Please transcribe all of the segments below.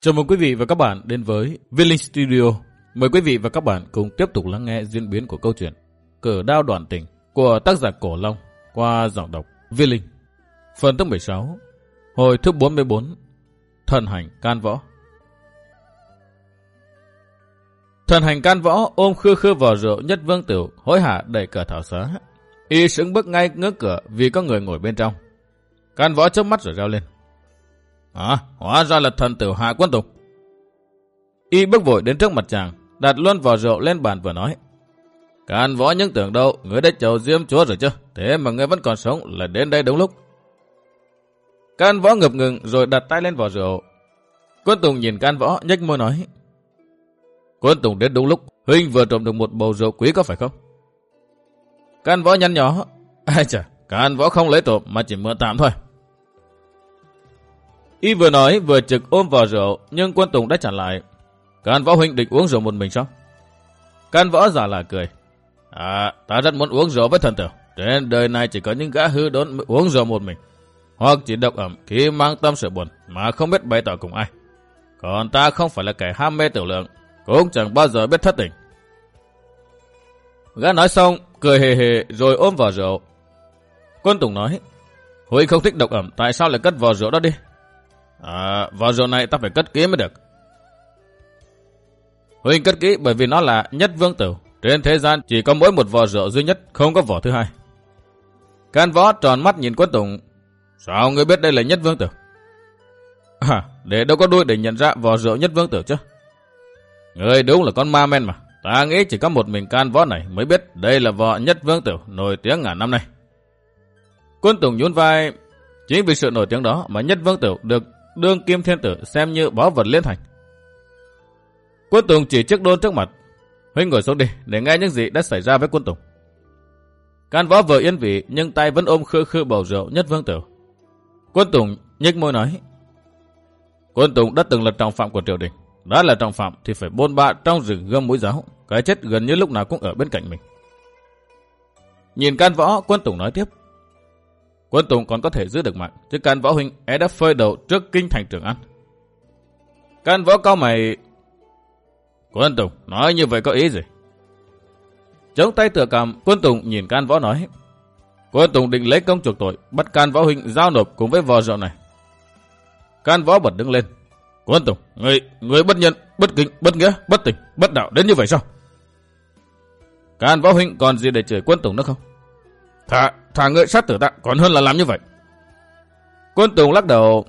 Chào mừng quý vị và các bạn đến với Viên Linh Studio. Mời quý vị và các bạn cùng tiếp tục lắng nghe diễn biến của câu chuyện Cờ đao đoạn tình của tác giả Cổ Long qua giọng đọc Viên Linh. Phần thứ 16, hồi thứ 44, Thần hành can võ. Thần hành can võ ôm khư khư vào rượu nhất vương tiểu, hối hả đẩy cửa thảo xá. Y sững bước ngay ngưỡng cửa vì có người ngồi bên trong. Can võ chớp mắt rồi reo lên. À, hóa ra là thần tử Hạ Quân Tùng. Y bước vội đến trước mặt chàng, đặt luôn vỏ rượu lên bàn vừa nói. Can võ những tưởng đâu, người đã chầu diêm chúa rồi chứ, thế mà người vẫn còn sống là đến đây đúng lúc. Can võ ngập ngừng rồi đặt tay lên vỏ rượu. Quân Tùng nhìn can võ nhếch môi nói. Quân Tùng đến đúng lúc, Huynh vừa trộm được một bầu rượu quý có phải không? Can võ nhăn nhỏ. Ai chà, can võ không lấy trộm mà chỉ mượn tạm thôi. Y vừa nói vừa trực ôm vào rượu, nhưng quân Tùng đã chặn lại. Can võ huynh định uống rượu một mình sao? Can võ giả là cười. À, ta rất muốn uống rượu với thần tử. Trên đời này chỉ có những gã hư đốn uống rượu một mình. Hoặc chỉ độc ẩm khi mang tâm sự buồn mà không biết bày tỏ cùng ai. Còn ta không phải là kẻ ham mê tiểu lượng, cũng chẳng bao giờ biết thất tình. Gã nói xong, cười hề hề rồi ôm vào rượu. Quân Tùng nói, Huynh không thích độc ẩm, tại sao lại cất vào rượu đó đi? À, vào rượu này ta phải cất kỹ mới được. Huynh cất kỹ bởi vì nó là nhất vương tử. Trên thế gian chỉ có mỗi một vò rượu duy nhất, không có vỏ thứ hai. Can võ tròn mắt nhìn quân tùng. Sao ngươi biết đây là nhất vương tử? À, để đâu có đuôi để nhận ra vò rượu nhất vương tử chứ. Ngươi đúng là con ma men mà. Ta nghĩ chỉ có một mình can võ này mới biết đây là vò nhất vương tử nổi tiếng ngàn năm nay. Quân Tùng nhún vai, chính vì sự nổi tiếng đó mà nhất vương tử được đương kim thiên tử xem như bó vật liên thành. Quân Tùng chỉ chiếc đôn trước mặt. Huynh ngồi xuống đi để nghe những gì đã xảy ra với quân Tùng. Can võ vừa yên vị nhưng tay vẫn ôm khư khư bầu rượu nhất vương tử. Quân Tùng nhếch môi nói. Quân Tùng đã từng là trọng phạm của triều đình. Đã là trọng phạm thì phải bôn ba trong rừng gươm mũi giáo. Cái chết gần như lúc nào cũng ở bên cạnh mình. Nhìn can võ, quân Tùng nói tiếp. Quân Tùng còn có thể giữ được mạng, chứ can võ huynh é đã phơi đầu trước kinh thành trường ăn. Can võ cao mày... Quân Tùng, nói như vậy có ý gì? Chống tay tựa cầm, quân Tùng nhìn can võ nói. Quân Tùng định lấy công chuộc tội, bắt can võ huynh giao nộp cùng với vò rượu này. Can võ bật đứng lên. Quân Tùng, người, người bất nhân, bất kính, bất nghĩa, bất tình, bất đạo đến như vậy sao? Can võ huynh còn gì để chửi quân Tùng nữa không? Thả, thả người sát tử ta còn hơn là làm như vậy. Quân Tùng lắc đầu.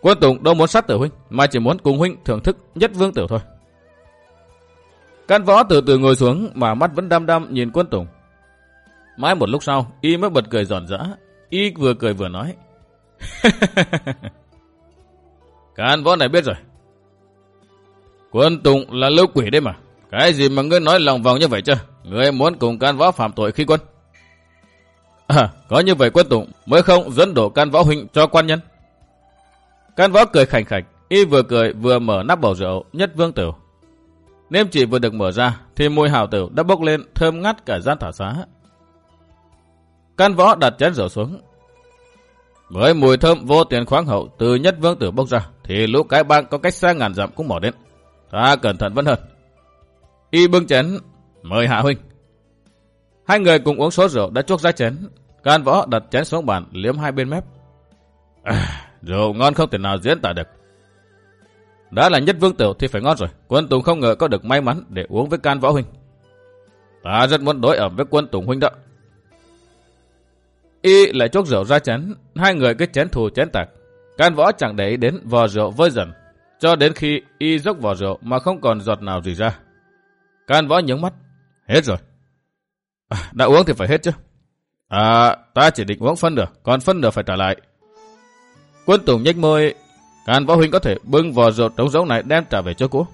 Quân Tùng đâu muốn sát tử huynh, mà chỉ muốn cùng huynh thưởng thức nhất vương tử thôi. Can võ từ từ ngồi xuống mà mắt vẫn đăm đăm nhìn quân Tùng. Mãi một lúc sau, y mới bật cười giòn giã. Y vừa cười vừa nói. Can võ này biết rồi. Quân Tùng là lưu quỷ đấy mà. Cái gì mà ngươi nói lòng vòng như vậy chứ? Ngươi muốn cùng can võ phạm tội khi quân? À, có như vậy quân tụng mới không dẫn đổ can võ huynh cho quan nhân. Can võ cười khảnh khạch, y vừa cười vừa mở nắp bầu rượu nhất vương tử. Nêm chỉ vừa được mở ra thì mùi hào tử đã bốc lên thơm ngắt cả gian thả xá. Can võ đặt chén rượu xuống. Với mùi thơm vô tiền khoáng hậu từ nhất vương tử bốc ra thì lũ cái bang có cách xa ngàn dặm cũng bỏ đến. Ta cẩn thận vẫn hơn. Y bưng chén mời hạ huynh Hai người cùng uống số rượu đã chuốc ra chén. Can võ đặt chén xuống bàn liếm hai bên mép. À, rượu ngon không thể nào diễn tả được. Đã là nhất vương tiểu thì phải ngon rồi. Quân Tùng không ngờ có được may mắn để uống với can võ huynh. Ta rất muốn đối ẩm với quân Tùng huynh đó. Y lại chuốc rượu ra chén. Hai người cứ chén thù chén tạc. Can võ chẳng để ý đến vò rượu vơi dần. Cho đến khi Y dốc vò rượu mà không còn giọt nào gì ra. Can võ nhướng mắt. Hết rồi. À, đã uống thì phải hết chứ. À, ta chỉ định uống phân nửa, còn phân nửa phải trả lại. Quân Tùng nhếch môi, Càn Võ Huynh có thể bưng vò rượu trống rỗng này đem trả về cho cũ.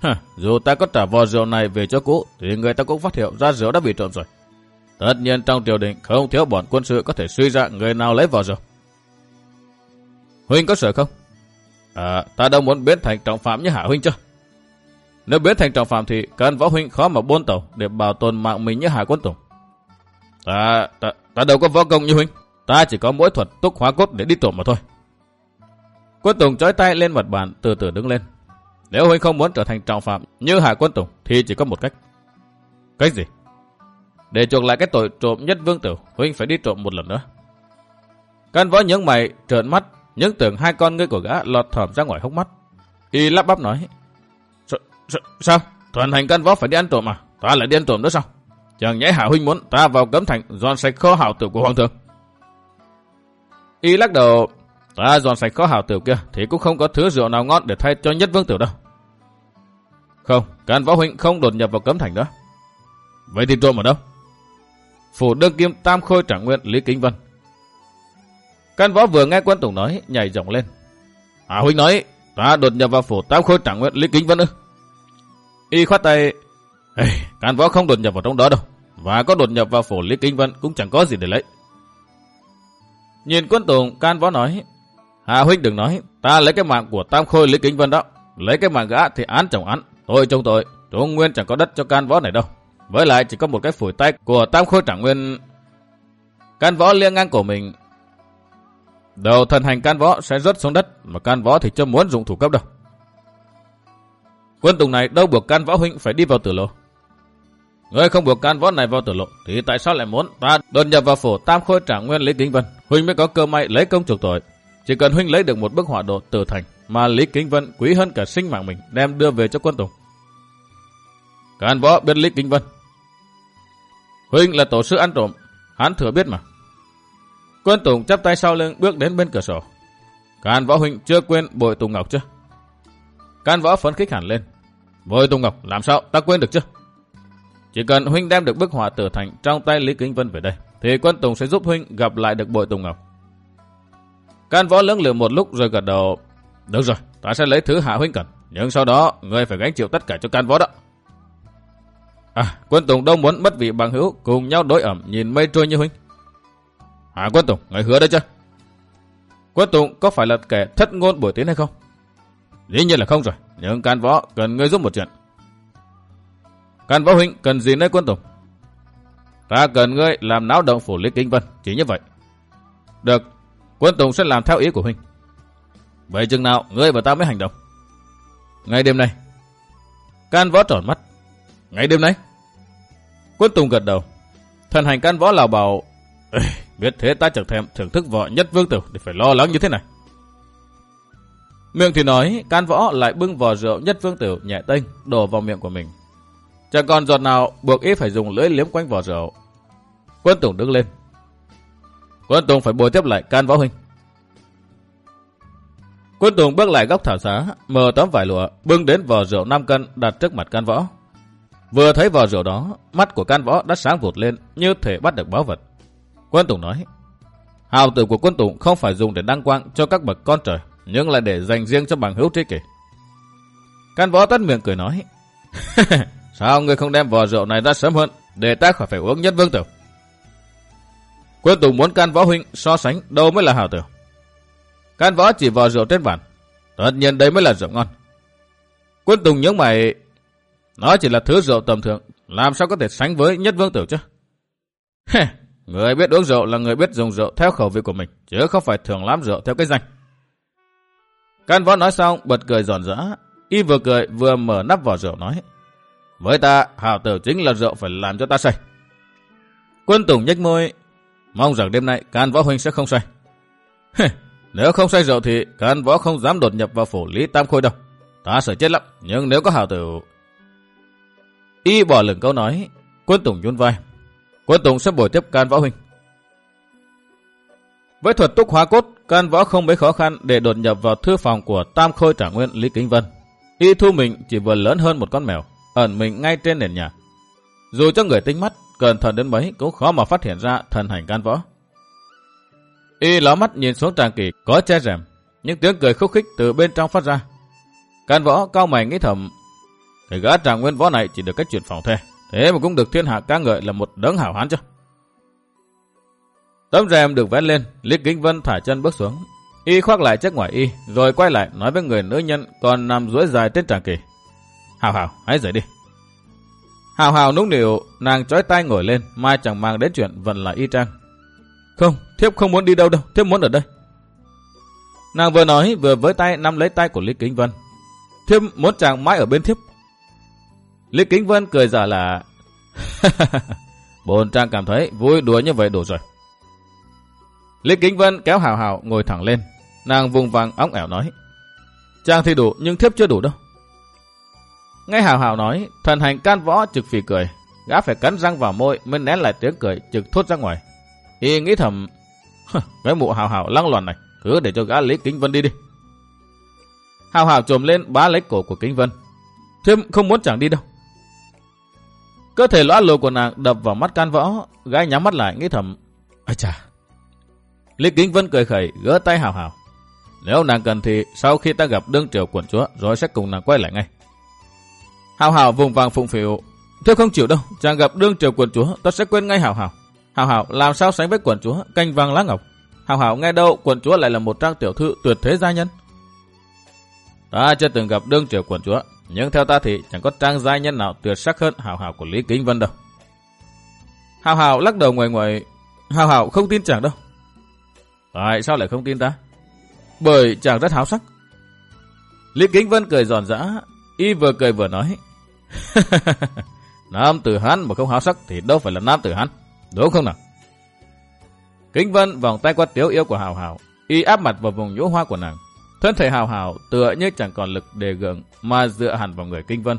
Hả, dù ta có trả vò rượu này về cho cũ, thì người ta cũng phát hiện ra rượu đã bị trộm rồi. Tất nhiên trong triều đình không thiếu bọn quân sự có thể suy ra người nào lấy vò rượu. Huynh có sợ không? À, ta đâu muốn biến thành trọng phạm như Hạ Huynh chứ. Nếu biến thành trọng phạm thì cần võ huynh khó mà buôn tàu để bảo tồn mạng mình như hải Quân Tùng. Ta, ta, ta đâu có võ công như huynh. Ta chỉ có mỗi thuật túc hóa cốt để đi trộm mà thôi. Quân Tùng chói tay lên mặt bàn từ từ đứng lên. Nếu huynh không muốn trở thành trọng phạm như hải Quân Tùng thì chỉ có một cách. Cách gì? Để chuộc lại cái tội trộm nhất vương tử, huynh phải đi trộm một lần nữa. Căn võ những mày trợn mắt, những tưởng hai con ngươi của gã lọt thỏm ra ngoài hốc mắt. Y lắp bắp nói sao? Thuần hành căn võ phải đi ăn trộm à? Ta lại đi ăn trộm nữa sao? Chẳng nhẽ Hạ huynh muốn ta vào cấm thành dọn sạch kho hảo tử của hoàng thượng. Y lắc đầu, ta dọn sạch kho hảo tử kia thì cũng không có thứ rượu nào ngon để thay cho nhất vương tử đâu. Không, căn võ huynh không đột nhập vào cấm thành đó. Vậy thì trộm ở đâu? Phủ đương kim tam khôi trạng nguyên Lý Kính Vân. Căn võ vừa nghe quân tùng nói, nhảy rộng lên. Hạ huynh nói, ta đột nhập vào phủ tam khôi trạng nguyên Lý Kính Vân ư? Y khoát tay, Ê, can võ không đột nhập vào trong đó đâu. Và có đột nhập vào phủ Lý kinh Vân cũng chẳng có gì để lấy. Nhìn quân tùng, can võ nói, Hà huynh đừng nói, ta lấy cái mạng của tam khôi Lý kinh Vân đó. Lấy cái mạng gã thì án chồng án, tôi trong tội. Trung Nguyên chẳng có đất cho can võ này đâu. Với lại chỉ có một cái phủi tay của tam khôi trạng nguyên. Can võ liêng ngang cổ mình. Đầu thần hành can võ sẽ rớt xuống đất, mà can võ thì chưa muốn dụng thủ cấp đâu. Quân tùng này đâu buộc can võ huynh phải đi vào tử lộ. Ngươi không buộc can võ này vào tử lộ, thì tại sao lại muốn ta đột nhập vào phủ tam khôi trả nguyên Lý Kính Vân? Huynh mới có cơ may lấy công chuộc tội. Chỉ cần huynh lấy được một bức họa đồ tử thành, mà Lý Kính Vân quý hơn cả sinh mạng mình, đem đưa về cho quân tùng. Can võ biết Lý Kính Vân, Huynh là tổ sư ăn trộm, hắn thừa biết mà. Quân Tùng chắp tay sau lưng bước đến bên cửa sổ. Can võ huynh chưa quên bội Tùng Ngọc chứ? Can võ phấn khích hẳn lên. Bội Tùng Ngọc làm sao ta quên được chứ? Chỉ cần huynh đem được bức họa tử thành trong tay Lý Kính Vân về đây, thì quân Tùng sẽ giúp huynh gặp lại được bội Tùng Ngọc. Can võ lưỡng lự một lúc rồi gật đầu. Được rồi, ta sẽ lấy thứ hạ huynh cần. Nhưng sau đó, ngươi phải gánh chịu tất cả cho can võ đó. À, quân Tùng đâu muốn mất vị bằng hữu cùng nhau đối ẩm nhìn mây trôi như huynh. À quân Tùng, ngài hứa đấy chứ? Quân Tùng có phải là kẻ thất ngôn buổi tiến hay không? Dĩ nhiên là không rồi, nhưng can võ cần ngươi giúp một chuyện. Can võ huynh cần gì nơi quân Tùng? Ta cần ngươi làm náo động phủ lý kinh vân, chỉ như vậy. Được, quân Tùng sẽ làm theo ý của huynh. Vậy chừng nào ngươi và ta mới hành động? Ngay đêm nay. Can võ tròn mắt. Ngay đêm nay? Quân Tùng gật đầu. Thần hành can võ lào bảo, biết thế ta chẳng thèm thưởng thức vợ nhất vương tử để phải lo lắng như thế này. Miệng thì nói, can võ lại bưng vò rượu nhất vương tử nhẹ tênh đổ vào miệng của mình. Chẳng còn giọt nào buộc ý phải dùng lưỡi liếm quanh vò rượu. Quân Tùng đứng lên. Quân Tùng phải bồi tiếp lại can võ huynh. Quân Tùng bước lại góc thảo xá, mở tấm vải lụa, bưng đến vò rượu 5 cân đặt trước mặt can võ. Vừa thấy vò rượu đó, mắt của can võ đã sáng vụt lên như thể bắt được báo vật. Quân Tùng nói, hào tử của quân Tùng không phải dùng để đăng quang cho các bậc con trời, nhưng là để dành riêng cho bằng hữu tri kỷ. Can võ tắt miệng cười nói, sao người không đem vò rượu này ra sớm hơn, để ta khỏi phải uống nhất vương tử. Quân Tùng muốn can võ huynh so sánh đâu mới là hào tử. Can võ chỉ vò rượu trên bàn, tất nhiên đây mới là rượu ngon. Quân Tùng nhớ mày nó chỉ là thứ rượu tầm thường, làm sao có thể sánh với nhất vương tử chứ? người biết uống rượu là người biết dùng rượu theo khẩu vị của mình, chứ không phải thường làm rượu theo cái danh. Can võ nói xong, bật cười giòn giã. Y vừa cười vừa mở nắp vỏ rượu nói. Với ta, hào tử chính là rượu phải làm cho ta say. Quân Tùng nhếch môi, mong rằng đêm nay can võ huynh sẽ không say. nếu không say rượu thì can võ không dám đột nhập vào phủ Lý Tam Khôi đâu. Ta sợ chết lắm, nhưng nếu có hào tử Y bỏ lửng câu nói, quân Tùng nhún vai. Quân Tùng sẽ bồi tiếp can võ huynh. Với thuật túc hóa cốt, can võ không mấy khó khăn để đột nhập vào thư phòng của Tam Khôi Trả Nguyên Lý Kính Vân. Y thu mình chỉ vừa lớn hơn một con mèo, ẩn mình ngay trên nền nhà. Dù cho người tinh mắt, cẩn thận đến mấy cũng khó mà phát hiện ra thần hành can võ. Y ló mắt nhìn xuống tràng kỳ có che rèm, những tiếng cười khúc khích từ bên trong phát ra. Can võ cao mày nghĩ thầm cái gã trả nguyên võ này chỉ được cách chuyển phòng thuê, Thế mà cũng được thiên hạ ca ngợi là một đấng hảo hán chứ. Tấm rèm được vén lên, Lý Kính Vân thả chân bước xuống. Y khoác lại chiếc ngoài y, rồi quay lại nói với người nữ nhân còn nằm duỗi dài trên tràng kỳ. Hào hào, hãy dậy đi. Hào hào nũng nịu, nàng trói tay ngồi lên, mai chẳng mang đến chuyện vẫn là y trang. Không, thiếp không muốn đi đâu đâu, thiếp muốn ở đây. Nàng vừa nói vừa với tay nắm lấy tay của Lý Kính Vân. Thiếp muốn chàng mãi ở bên thiếp. Lý Kính Vân cười giả là Bồn trang cảm thấy vui đùa như vậy đủ rồi. Lý Kính Vân kéo hào hào ngồi thẳng lên. Nàng vùng vàng óng ẻo nói. Chàng thì đủ nhưng thiếp chưa đủ đâu. Nghe hào hào nói, thần hành can võ trực phì cười. Gã phải cắn răng vào môi mới nén lại tiếng cười trực thốt ra ngoài. Y nghĩ thầm, cái mụ hào hào lăng loàn này, cứ để cho gã Lý Kính Vân đi đi. Hào hào trồm lên bá lấy cổ của Kính Vân. thêm không muốn chẳng đi đâu. Cơ thể lõa lồ của nàng đập vào mắt can võ, gái nhắm mắt lại nghĩ thầm. Ây chà. Lý Kính Vân cười khẩy, gỡ tay hào hào. Nếu nàng cần thì sau khi ta gặp đương triều quận chúa, rồi sẽ cùng nàng quay lại ngay. Hào hào vùng vàng phụng phịu. Thưa không chịu đâu, chàng gặp đương triều quận chúa, ta sẽ quên ngay hào hào. Hào hào làm sao sánh với quận chúa, canh vàng lá ngọc. Hào hào nghe đâu quận chúa lại là một trang tiểu thư tuyệt thế gia nhân. Ta chưa từng gặp đương triều quận chúa, nhưng theo ta thì chẳng có trang gia nhân nào tuyệt sắc hơn hào hào của Lý Kính Vân đâu. Hào hào lắc đầu ngoài ngoài, hào hào không tin chàng đâu. Tại sao lại không tin ta? Bởi chàng rất háo sắc. Lý Kính Vân cười giòn giã, y vừa cười vừa nói. nam tử Hán mà không háo sắc thì đâu phải là nam tử Hán, đúng không nào? Kính Vân vòng tay qua tiếu yêu của Hào Hào, y áp mặt vào vùng nhũ hoa của nàng. Thân thể Hào Hào tựa như chẳng còn lực đề gượng mà dựa hẳn vào người Kinh Vân.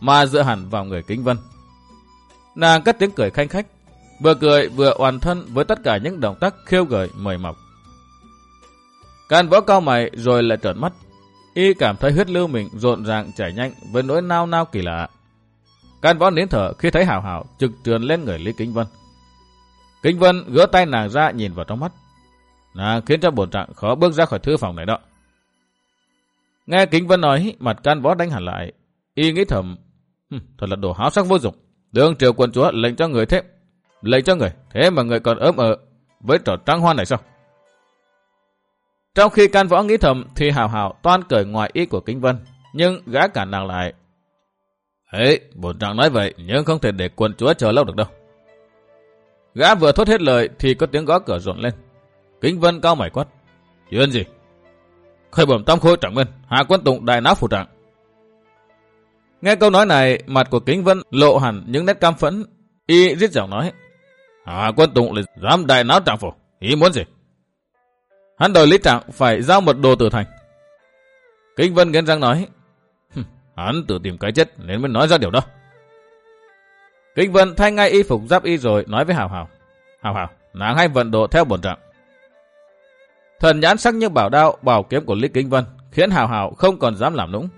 Mà dựa hẳn vào người Kính Vân. Nàng cất tiếng cười khanh khách, vừa cười vừa oàn thân với tất cả những động tác khiêu gợi mời mọc. Can võ cao mày rồi lại trợn mắt. Y cảm thấy huyết lưu mình rộn ràng chảy nhanh với nỗi nao nao kỳ lạ. Can võ nín thở khi thấy hào hào trực trườn lên người Lý Kính Vân. Kính Vân gỡ tay nàng ra nhìn vào trong mắt. Nàng khiến cho bổn trạng khó bước ra khỏi thư phòng này đó. Nghe Kính Vân nói, mặt can võ đánh hẳn lại. Y nghĩ thầm, thật là đồ háo sắc vô dụng. Đường triều quân chúa lệnh cho người thế lấy cho người, thế mà người còn ớm ở với trò trăng hoan này sao? Trong khi can võ nghĩ thầm thì hào hào toan cởi ngoài ý của Kính Vân, nhưng gã cản nàng lại. Ấy, bổn trạng nói vậy nhưng không thể để quân chúa chờ lâu được đâu. Gã vừa thốt hết lời thì có tiếng gõ cửa rộn lên. Kính Vân cao mày quát. Chuyện gì? Khởi bẩm tam khôi trọng nguyên, hạ quân tụng đại náo phủ trạng. Nghe câu nói này, mặt của Kính Vân lộ hẳn những nét cam phẫn. Y rít giọng nói. Hạ quân tụng là dám đại náo trạng phủ. Ý muốn gì? Hắn đòi Lý Trạng phải giao một đồ tử thành. Kinh Vân nghiến răng nói, hắn tự tìm cái chết nên mới nói ra điều đó. Kinh Vân thay ngay y phục giáp y rồi nói với Hào Hào. Hào Hào, nàng hay vận độ theo bổn trạng. Thần nhãn sắc như bảo đao, bảo kiếm của Lý Kinh Vân khiến Hào Hào không còn dám làm nũng.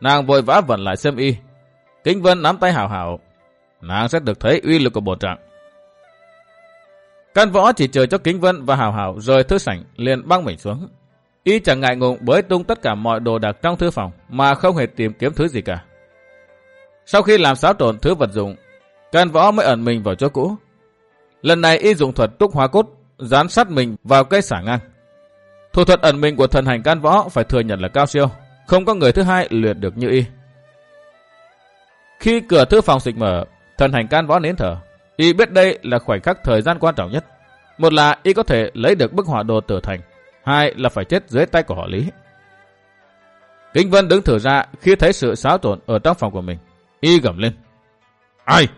Nàng vội vã vận lại xem y. Kinh Vân nắm tay Hào Hào. Nàng sẽ được thấy uy lực của bổn trạng. Can võ chỉ chờ cho Kính Vân và Hào Hào rời thư sảnh liền băng mình xuống. Y chẳng ngại ngùng bới tung tất cả mọi đồ đạc trong thư phòng mà không hề tìm kiếm thứ gì cả. Sau khi làm xáo trộn thứ vật dụng, can võ mới ẩn mình vào chỗ cũ. Lần này y dùng thuật túc hóa cốt, dán sát mình vào cây xả ngang. Thủ thuật ẩn mình của thần hành can võ phải thừa nhận là cao siêu, không có người thứ hai luyện được như y. Khi cửa thư phòng xịch mở, thần hành can võ nến thở, Y biết đây là khoảnh khắc thời gian quan trọng nhất. Một là Y có thể lấy được bức họa đồ tử thành. Hai là phải chết dưới tay của họ Lý. Kính Vân đứng thở ra khi thấy sự xáo trộn ở trong phòng của mình. Y gầm lên. Ai?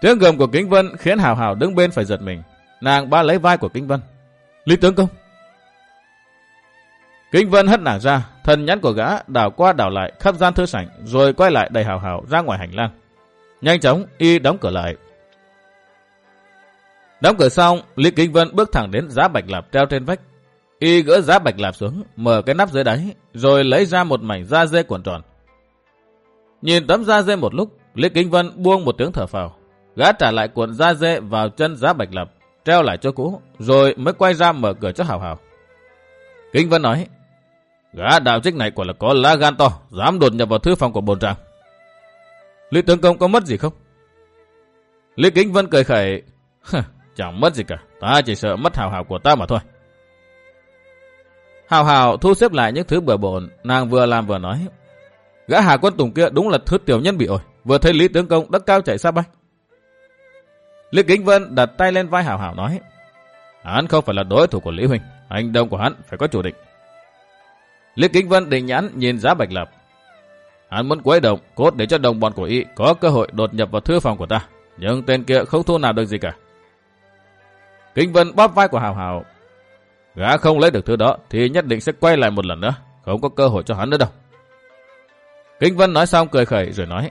Tiếng gầm của Kính Vân khiến Hào Hào đứng bên phải giật mình. Nàng ba lấy vai của Kính Vân. Lý tướng công. Kính Vân hất nàng ra, thần nhắn của gã đảo qua đảo lại khắp gian thư sảnh rồi quay lại đầy Hào Hào ra ngoài hành lang. Nhanh chóng, y đóng cửa lại. Đóng cửa xong, Lý Kinh Vân bước thẳng đến giá bạch lạp treo trên vách. Y gỡ giá bạch lạp xuống, mở cái nắp dưới đáy, rồi lấy ra một mảnh da dê cuộn tròn. Nhìn tấm da dê một lúc, Lý Kinh Vân buông một tiếng thở phào. Gã trả lại cuộn da dê vào chân giá bạch lạp, treo lại cho cũ, rồi mới quay ra mở cửa cho Hào Hào. Kinh Vân nói, gã đạo trích này quả là có lá gan to, dám đột nhập vào thư phòng của bồn tràng. Lý tướng công có mất gì không? Lý Kính Vân cười khẩy. Chẳng mất gì cả. Ta chỉ sợ mất hào hào của ta mà thôi. Hào hào thu xếp lại những thứ bừa bộn. Nàng vừa làm vừa nói. Gã Hà Quân Tùng kia đúng là thứ tiểu nhân bị ổi. Vừa thấy Lý tướng công đất cao chạy xa bay. Lý Kính Vân đặt tay lên vai Hào Hào nói. Hắn không phải là đối thủ của Lý Huynh. hành động của hắn phải có chủ định. Lý Kính Vân định nhãn nhìn giá Bạch Lập. Hắn muốn quấy động, cốt để cho đồng bọn của y có cơ hội đột nhập vào thư phòng của ta. Nhưng tên kia không thu nào được gì cả. kinh Vân bóp vai của Hào Hào. Gã không lấy được thứ đó thì nhất định sẽ quay lại một lần nữa. Không có cơ hội cho hắn nữa đâu. kinh Vân nói xong cười khẩy rồi nói.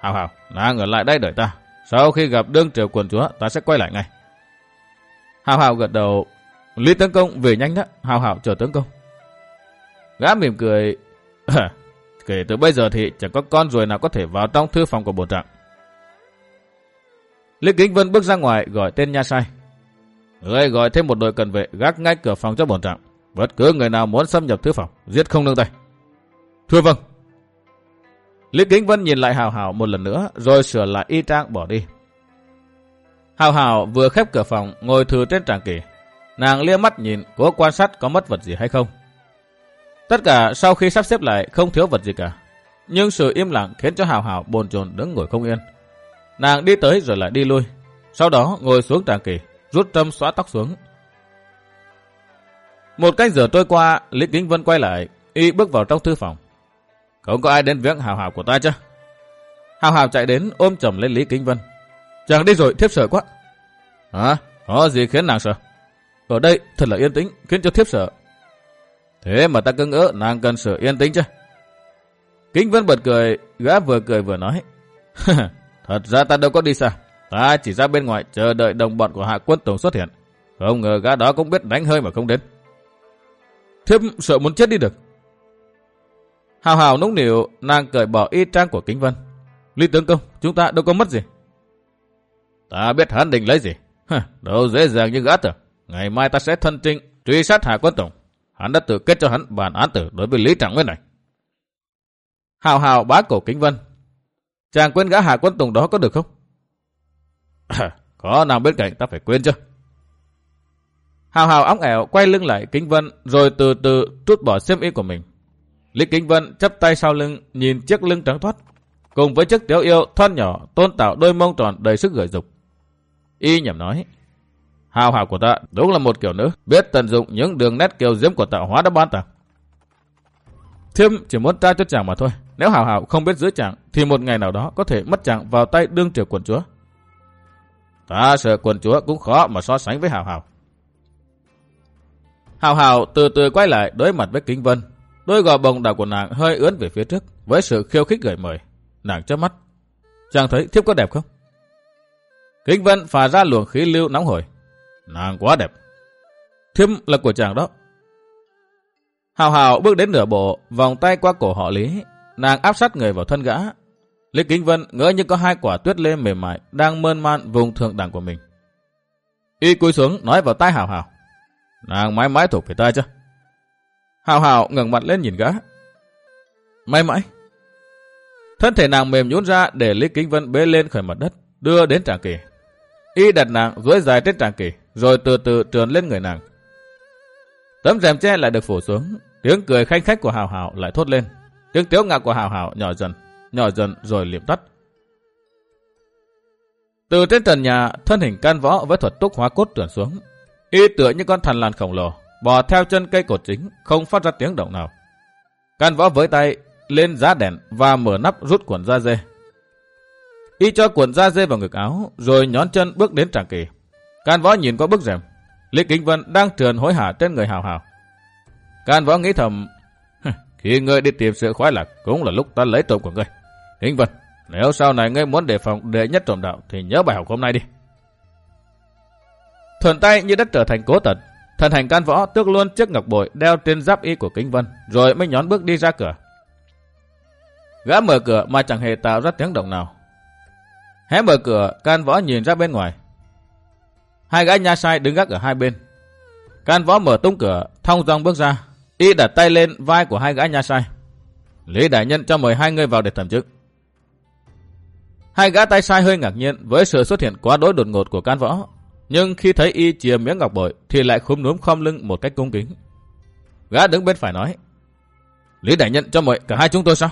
Hào Hào, nàng ở lại đây đợi ta. Sau khi gặp đương triều quần chúa, ta sẽ quay lại ngay. Hào Hào gật đầu. Lý tấn công về nhanh đó. Hào Hào chờ tấn công. Gã mỉm cười. Kể từ bây giờ thì chẳng có con ruồi nào có thể vào trong thư phòng của bộ trạng. Lý Kính Vân bước ra ngoài gọi tên nha sai. Người gọi thêm một đội cần vệ gác ngay cửa phòng cho bổn trạng. Bất cứ người nào muốn xâm nhập thư phòng, giết không nương tay. Thưa vâng. Lý Kính Vân nhìn lại Hào Hào một lần nữa, rồi sửa lại y trang bỏ đi. Hào Hào vừa khép cửa phòng, ngồi thừa trên tràng kỷ. Nàng lia mắt nhìn, cố quan sát có mất vật gì hay không. Tất cả sau khi sắp xếp lại không thiếu vật gì cả. Nhưng sự im lặng khiến cho Hào Hào bồn chồn đứng ngồi không yên. Nàng đi tới rồi lại đi lui. Sau đó ngồi xuống tràng kỷ, rút trâm xóa tóc xuống. Một cách giờ trôi qua, Lý Kính Vân quay lại, y bước vào trong thư phòng. Không có ai đến viếng hào hào của ta chứ? Hào hào chạy đến ôm chầm lên Lý Kính Vân. Chàng đi rồi, thiếp sợ quá. Hả? Có gì khiến nàng sợ? Ở đây thật là yên tĩnh, khiến cho thiếp sợ. Thế mà ta cứ ngỡ nàng cần sự yên tĩnh chứ? Kính Vân bật cười, gã vừa cười vừa nói. Thật ra ta đâu có đi xa. Ta chỉ ra bên ngoài chờ đợi đồng bọn của hạ quân tổng xuất hiện. Không ngờ gã đó cũng biết đánh hơi mà không đến. Thiếp sợ muốn chết đi được. Hào hào nũng nịu, nàng cởi bỏ y trang của Kính Vân. Lý tướng công, chúng ta đâu có mất gì. Ta biết hắn định lấy gì. Hả, đâu dễ dàng như gã tưởng. Ngày mai ta sẽ thân trinh, truy sát hạ quân tổng. Hắn đã tự kết cho hắn bản án tử đối với Lý Trạng Nguyên này. Hào hào bá cổ Kính Vân. Chàng quên gã hạ quân tùng đó có được không? có nào bên cạnh ta phải quên chứ. Hào hào óng ẻo quay lưng lại Kính Vân rồi từ từ trút bỏ xiêm y của mình. Lý Kính Vân chấp tay sau lưng, nhìn chiếc lưng trắng thoát. Cùng với chiếc tiểu yêu thon nhỏ tôn tạo đôi mông tròn đầy sức gợi dục. Y nhầm nói. Hào hào của ta, đúng là một kiểu nữ biết tận dụng những đường nét kiều diễm của tạo hóa đã ban tặng. Thiêm chỉ muốn tra cho chàng mà thôi. Nếu hào hào không biết giữ chàng, thì một ngày nào đó có thể mất chàng vào tay đương triều quần chúa. Ta sợ quần chúa cũng khó mà so sánh với hào hào. Hào hào từ từ quay lại đối mặt với Kính Vân. Đôi gò bồng đào của nàng hơi ướn về phía trước, với sự khiêu khích gợi mời. Nàng chớp mắt. Chàng thấy thiếp có đẹp không? Kính Vân phà ra luồng khí lưu nóng hổi. Nàng quá đẹp. Thiếp là của chàng đó. Hào hào bước đến nửa bộ, vòng tay qua cổ họ Lý. Nàng áp sát người vào thân gã. Lý Kính Vân ngỡ như có hai quả tuyết lê mềm mại đang mơn man vùng thượng đẳng của mình. Y cúi xuống nói vào tai hào hào. Nàng mãi mãi thuộc về ta chứ? Hào hào ngẩng mặt lên nhìn gã. Mãi mãi. Thân thể nàng mềm nhún ra để Lý Kính Vân bế lên khỏi mặt đất, đưa đến tràng kỳ. Y đặt nàng duỗi dài trên tràng kỳ, rồi từ từ trườn lên người nàng. Tấm rèm che lại được phủ xuống, tiếng cười khanh khách của Hào Hào lại thốt lên. Tiếng tiếu ngạc của Hào Hào nhỏ dần, nhỏ dần rồi liệm tắt. Từ trên trần nhà, thân hình can võ với thuật túc hóa cốt trườn xuống. Y tựa như con thần làn khổng lồ, bò theo chân cây cột chính, không phát ra tiếng động nào. Can võ với tay, lên giá đèn và mở nắp rút cuộn da dê. Y cho cuộn da dê vào ngực áo, rồi nhón chân bước đến tràng kỳ. Can võ nhìn qua bức rèm. Lý Kính Vân đang trườn hối hả trên người hào hào. Can võ nghĩ thầm, khi ngươi đi tìm sự khoái lạc, cũng là lúc ta lấy trộm của ngươi. Kính Vân, nếu sau này ngươi muốn đề phòng đệ nhất trộm đạo, thì nhớ bài học hôm nay đi. Thuần tay như đất trở thành cố tật, thần hành can võ tước luôn chiếc ngọc bội đeo trên giáp y của Kính Vân, rồi mới nhón bước đi ra cửa. Gã mở cửa mà chẳng hề tạo ra tiếng động nào. Hé mở cửa, can võ nhìn ra bên ngoài. Hai gã nha sai đứng gác ở hai bên. Can võ mở tung cửa, thong dong bước ra. Y đặt tay lên vai của hai gã nha sai. Lý đại nhân cho mời hai người vào để thẩm chức Hai gã tay sai hơi ngạc nhiên với sự xuất hiện quá đối đột ngột của can võ. Nhưng khi thấy y chìa miếng ngọc bội thì lại khúm núm khom lưng một cách cung kính. Gã đứng bên phải nói. Lý đại nhân cho mời cả hai chúng tôi sao?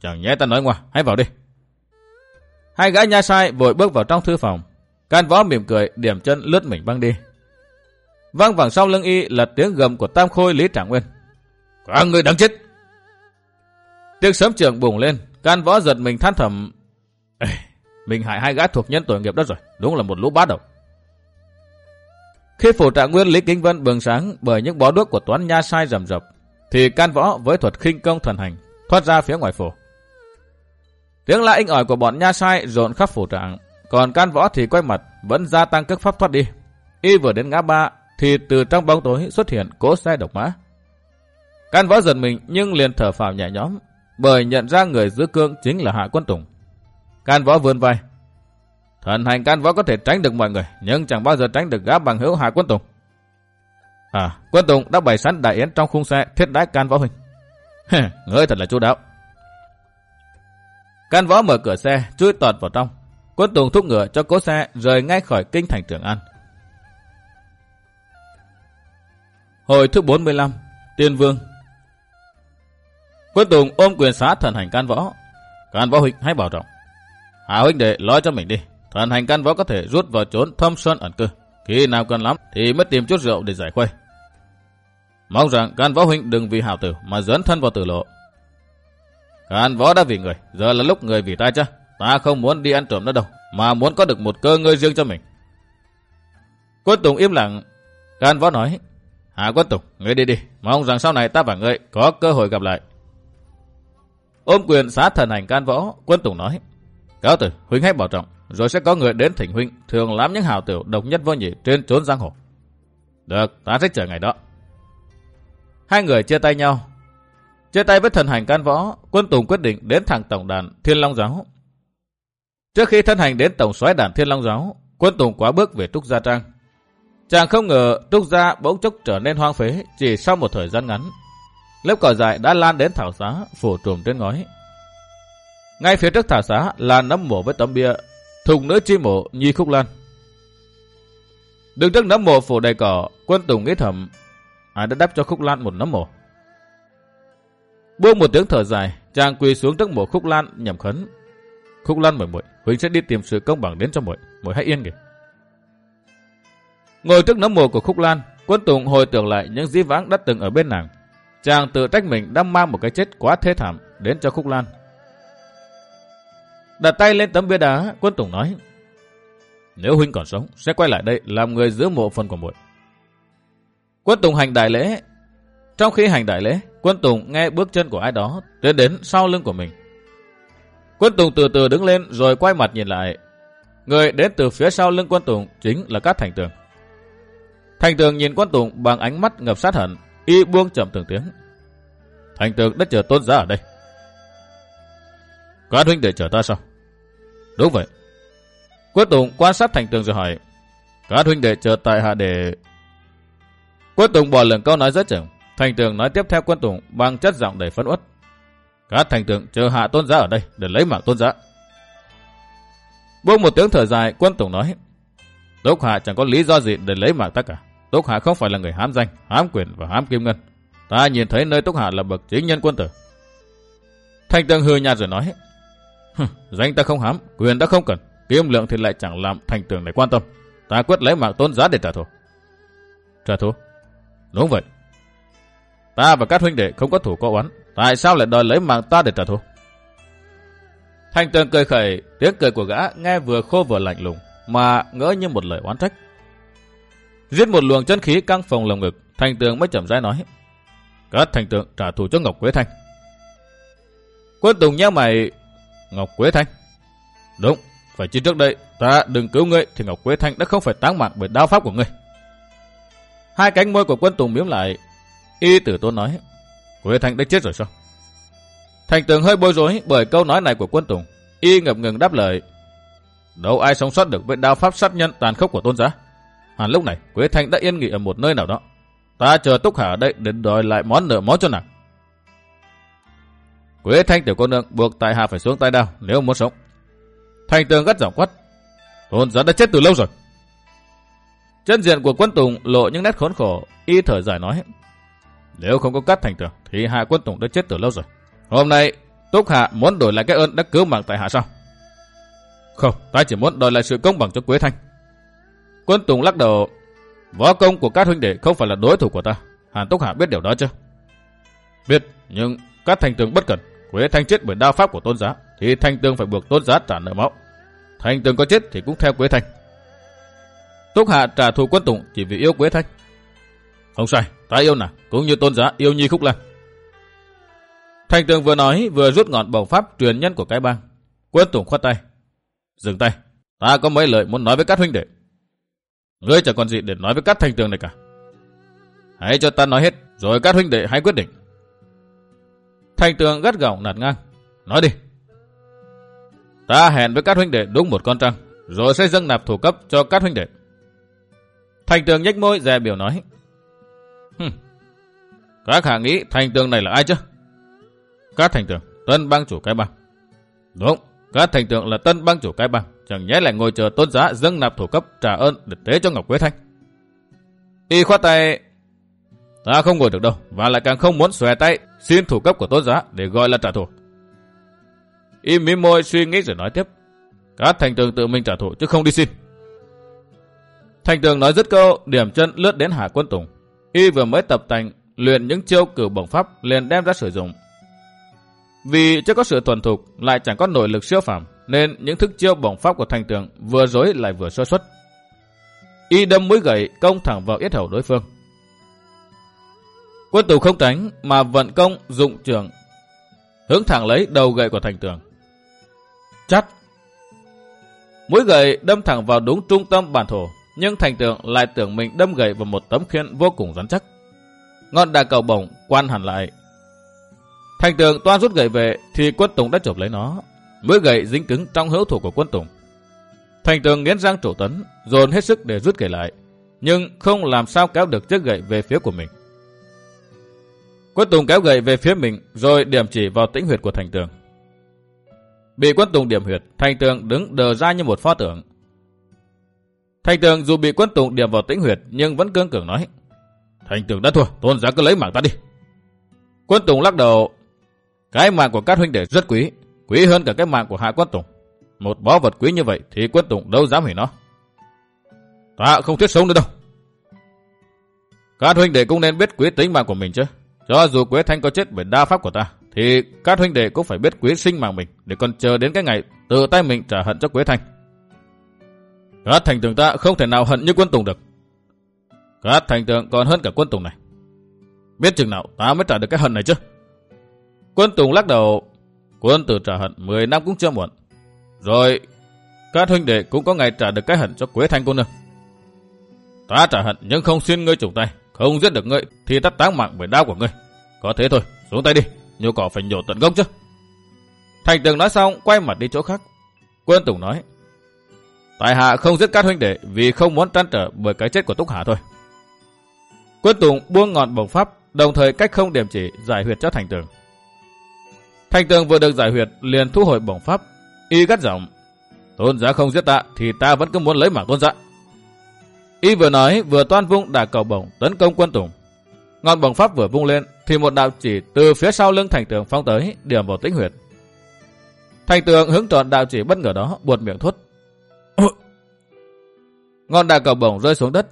Chẳng nhẽ ta nói ngoài, hãy vào đi. Hai gã nha sai vội bước vào trong thư phòng. Can võ mỉm cười, điểm chân lướt mình băng đi. Vang vẳng sau lưng y là tiếng gầm của Tam Khôi Lý Trạng Nguyên. Các người đáng chết! Tiếng sớm trường bùng lên, can võ giật mình than thầm. Ê, mình hại hai gã thuộc nhân tội nghiệp đó rồi, đúng là một lũ bá đầu. Khi phủ trạng nguyên Lý Kinh Vân bừng sáng bởi những bó đuốc của toán nha sai rầm rập, thì can võ với thuật khinh công thần hành thoát ra phía ngoài phủ. Tiếng la inh ỏi của bọn nha sai rộn khắp phủ trạng, còn can võ thì quay mặt vẫn gia tăng cước pháp thoát đi. Y vừa đến ngã ba thì từ trong bóng tối xuất hiện cỗ xe độc mã. Can võ giật mình nhưng liền thở phào nhẹ nhõm bởi nhận ra người giữ cương chính là Hạ Quân Tùng. Can võ vươn vai. Thần hành can võ có thể tránh được mọi người, nhưng chẳng bao giờ tránh được gã bằng hữu Hạ Quân Tùng. À, Quân Tùng đã bày sẵn đại yến trong khung xe thiết đái can võ huynh. Ngươi thật là chú đáo. Can võ mở cửa xe, chui tọt vào trong. Quân Tùng thúc ngựa cho cố xe rời ngay khỏi kinh thành Trường An. Hồi thứ 45, Tiên Vương Quân Tùng ôm quyền xá thần hành can võ. Can võ huynh hãy bảo trọng. Hạ huynh đệ lo cho mình đi. Thần hành can võ có thể rút vào trốn thâm sơn ẩn cư. Khi nào cần lắm thì mới tìm chút rượu để giải khuây. Mong rằng can võ huynh đừng vì hảo tử mà dẫn thân vào tử lộ. Can võ đã vì người, giờ là lúc người vì ta chứ. Ta không muốn đi ăn trộm nữa đâu, mà muốn có được một cơ ngơi riêng cho mình. Quân Tùng im lặng. Can võ nói, Hạ Quân Tùng, ngươi đi đi, mong rằng sau này ta và ngươi có cơ hội gặp lại. Ôm quyền xá thần hành can võ, quân tùng nói. Cáo tử, huynh hãy bảo trọng, rồi sẽ có người đến thỉnh huynh, thường làm những hào tiểu độc nhất vô nhị trên trốn giang hồ. Được, ta sẽ chờ ngày đó. Hai người chia tay nhau. Chia tay với thần hành can võ, quân tùng quyết định đến thẳng tổng đàn Thiên Long Giáo. Trước khi thân hành đến tổng soái đàn Thiên Long Giáo, quân tùng quá bước về Trúc Gia Trang. Chàng không ngờ Trúc Gia bỗng chốc trở nên hoang phế chỉ sau một thời gian ngắn. Lớp cỏ dại đã lan đến thảo xá, phủ trùm trên ngói. Ngay phía trước thảo xá là nấm mộ với tấm bia, thùng nữ chi mộ Nhi Khúc Lan. Đứng trước nấm mộ phủ đầy cỏ, quân tùng nghĩ thầm, ai đã đắp cho Khúc Lan một nấm mộ. Buông một tiếng thở dài, chàng quỳ xuống trước mộ Khúc Lan nhầm khấn. Khúc Lan mời muội, Huỳnh sẽ đi tìm sự công bằng đến cho muội, muội hãy yên kìa. Ngồi trước nấm mộ của Khúc Lan, quân tùng hồi tưởng lại những dĩ vãng đã từng ở bên nàng. Chàng tự trách mình đã mang một cái chết quá thê thảm đến cho Khúc Lan. Đặt tay lên tấm bia đá, quân Tùng nói. Nếu huynh còn sống, sẽ quay lại đây làm người giữ mộ phần của muội. Quân Tùng hành đại lễ. Trong khi hành đại lễ, quân Tùng nghe bước chân của ai đó tiến đến sau lưng của mình. Quân Tùng từ từ đứng lên rồi quay mặt nhìn lại. Người đến từ phía sau lưng quân Tùng chính là các thành tường. Thành tường nhìn quân Tùng bằng ánh mắt ngập sát hận, Y buông chậm từng tiếng. Thành tường đã chờ tôn giá ở đây. Các huynh để chờ ta sao? Đúng vậy. Quân Tùng quan sát thành tường rồi hỏi. Các huynh đệ chờ tại hạ để... Quân Tùng bỏ lần câu nói rất chậm. Thành tường nói tiếp theo quân Tùng bằng chất giọng đầy phấn uất. Các thành tượng chờ hạ tôn giá ở đây để lấy mạng tôn giá. Buông một tiếng thở dài, quân tổng nói. Túc hạ chẳng có lý do gì để lấy mạng ta cả. Túc Hạ không phải là người hám danh, hám quyền và hám kim ngân. Ta nhìn thấy nơi Túc Hạ là bậc chính nhân quân tử. Thanh Tường hư nhạt rồi nói, danh ta không hám, quyền ta không cần, kim lượng thì lại chẳng làm thành tường này quan tâm. Ta quyết lấy mạng tôn giá để trả thù. Trả thù? Đúng vậy. Ta và các huynh đệ không có thủ có oán, tại sao lại đòi lấy mạng ta để trả thù? Thanh Tường cười khẩy, tiếng cười của gã nghe vừa khô vừa lạnh lùng, mà ngỡ như một lời oán trách. Giết một luồng chân khí căng phòng lồng ngực, thanh tường mới chậm rãi nói. Các thanh tường trả thù cho Ngọc Quế Thanh. Quân Tùng nheo mày, Ngọc Quế Thanh. Đúng, phải chi trước đây, ta đừng cứu ngươi thì Ngọc Quế Thanh đã không phải táng mạng bởi đao pháp của ngươi. Hai cánh môi của quân Tùng miếm lại, y tử tôn nói, Quế Thanh đã chết rồi sao? Thành tường hơi bối rối bởi câu nói này của quân Tùng, y ngập ngừng đáp lời, đâu ai sống sót được với đao pháp sát nhân tàn khốc của tôn giá. Hẳn lúc này, Quế Thanh đã yên nghỉ ở một nơi nào đó. Ta chờ Túc Hà ở đây để đòi lại món nợ món cho nàng. Quế Thanh tiểu cô nương buộc tại hạ phải xuống tay đao nếu muốn sống. Thành tường gắt giọng quát. Tôn giá đã chết từ lâu rồi. Chân diện của quân Tùng lộ những nét khốn khổ, y thở dài nói. Nếu không có cắt thành tường thì hạ quân Tùng đã chết từ lâu rồi. Hôm nay Túc Hạ muốn đổi lại cái ơn đã cứu mạng tại hạ sao? Không, ta chỉ muốn đòi lại sự công bằng cho Quế Thanh. Quân Tùng lắc đầu. Võ công của các huynh đệ không phải là đối thủ của ta. Hàn Túc Hạ biết điều đó chưa Biết, nhưng các thành tường bất cẩn. Quế Thanh chết bởi đao pháp của tôn giá, thì thanh tường phải buộc tôn giá trả nợ máu. Thanh tường có chết thì cũng theo Quế Thanh. Túc Hạ trả thù quân Tùng chỉ vì yêu Quế Thanh. Không sai, ta yêu nàng, cũng như tôn giá yêu Nhi Khúc Lan. Thanh tường vừa nói vừa rút ngọn bầu pháp truyền nhân của cái bang. Quân Tùng khoát tay. Dừng tay, ta có mấy lời muốn nói với các huynh đệ. Ngươi chẳng còn gì để nói với các thành tường này cả. Hãy cho ta nói hết, rồi các huynh đệ hãy quyết định. Thành tường gắt gỏng nạt ngang. Nói đi. Ta hẹn với các huynh đệ đúng một con trăng, rồi sẽ dâng nạp thủ cấp cho các huynh đệ. Thành tường nhếch môi dè biểu nói. Các hạ nghĩ thành tường này là ai chứ? Các thành tường, tân bang chủ cái bang. Đúng, các thành tường là tân bang chủ cái bang. Chẳng nhẽ lại ngồi chờ tôn giá dâng nạp thủ cấp trả ơn để tế cho Ngọc Quế Thanh. Y khoát tay, ta không ngồi được đâu, và lại càng không muốn xòe tay xin thủ cấp của tôn giá để gọi là trả thù. Y mím môi suy nghĩ rồi nói tiếp, các thành tường tự mình trả thù chứ không đi xin. Thành tường nói dứt câu, điểm chân lướt đến Hạ Quân Tùng. Y vừa mới tập thành luyện những chiêu cử bổng pháp liền đem ra sử dụng. Vì chưa có sự thuần thục, lại chẳng có nội lực siêu phàm, nên những thức chiêu bổng pháp của thành tường vừa dối lại vừa sơ xuất. Y đâm mũi gậy công thẳng vào yết hầu đối phương. Quân tù không tránh mà vận công dụng trường hướng thẳng lấy đầu gậy của thành tường. Chắt! Mũi gậy đâm thẳng vào đúng trung tâm bản thổ, nhưng thành tường lại tưởng mình đâm gậy vào một tấm khiên vô cùng rắn chắc. Ngọn đà cầu bổng quan hẳn lại. Thành tường toan rút gậy về thì quân tùng đã chụp lấy nó, Mũi gậy dính cứng trong hữu thủ của quân Tùng. Thành tường nghiến răng trổ tấn, dồn hết sức để rút gậy lại, nhưng không làm sao kéo được chiếc gậy về phía của mình. Quân Tùng kéo gậy về phía mình rồi điểm chỉ vào tĩnh huyệt của thành tường. Bị quân Tùng điểm huyệt, thành tường đứng đờ ra như một pho tượng. Thành tường dù bị quân Tùng điểm vào tĩnh huyệt nhưng vẫn cương cường nói. Thành tường đã thua, tôn giá cứ lấy mạng ta đi. Quân Tùng lắc đầu. Cái mạng của các huynh đệ rất quý, quý hơn cả cái mạng của Hạ Quân Tùng. Một bó vật quý như vậy thì Quân Tùng đâu dám hủy nó. Ta không thiết sống nữa đâu. Các huynh đệ cũng nên biết quý tính mạng của mình chứ. Cho dù Quế Thanh có chết bởi đa pháp của ta, thì các huynh đệ cũng phải biết quý sinh mạng mình để còn chờ đến cái ngày tự tay mình trả hận cho Quế Thanh. Các thành tường ta không thể nào hận như quân Tùng được. Các thành tường còn hơn cả quân Tùng này. Biết chừng nào ta mới trả được cái hận này chứ. Quân Tùng lắc đầu Quân tử trả hận 10 năm cũng chưa muộn. Rồi, các huynh đệ cũng có ngày trả được cái hận cho Quế Thanh cô nương. Ta trả hận nhưng không xin ngươi chủng tay. Không giết được ngươi thì tắt táng mạng bởi đau của ngươi. Có thế thôi, xuống tay đi. Nhiều cỏ phải nhổ tận gốc chứ. Thành tường nói xong, quay mặt đi chỗ khác. Quân Tùng nói, Tại hạ không giết các huynh đệ vì không muốn trăn trở bởi cái chết của Túc Hạ thôi. Quân Tùng buông ngọn bổng pháp, đồng thời cách không điểm chỉ giải huyệt cho thành tường. Thành tường vừa được giải huyệt liền thu hồi bổng pháp. Y gắt giọng. Tôn giá không giết ta thì ta vẫn cứ muốn lấy mạng tôn giá. Y vừa nói vừa toan vung đả cầu bổng tấn công quân tùng. Ngọn bổng pháp vừa vung lên thì một đạo chỉ từ phía sau lưng thành tường phong tới điểm vào tĩnh huyệt. Thành tường hướng tròn đạo chỉ bất ngờ đó buột miệng thốt. Ngọn đà cầu bổng rơi xuống đất.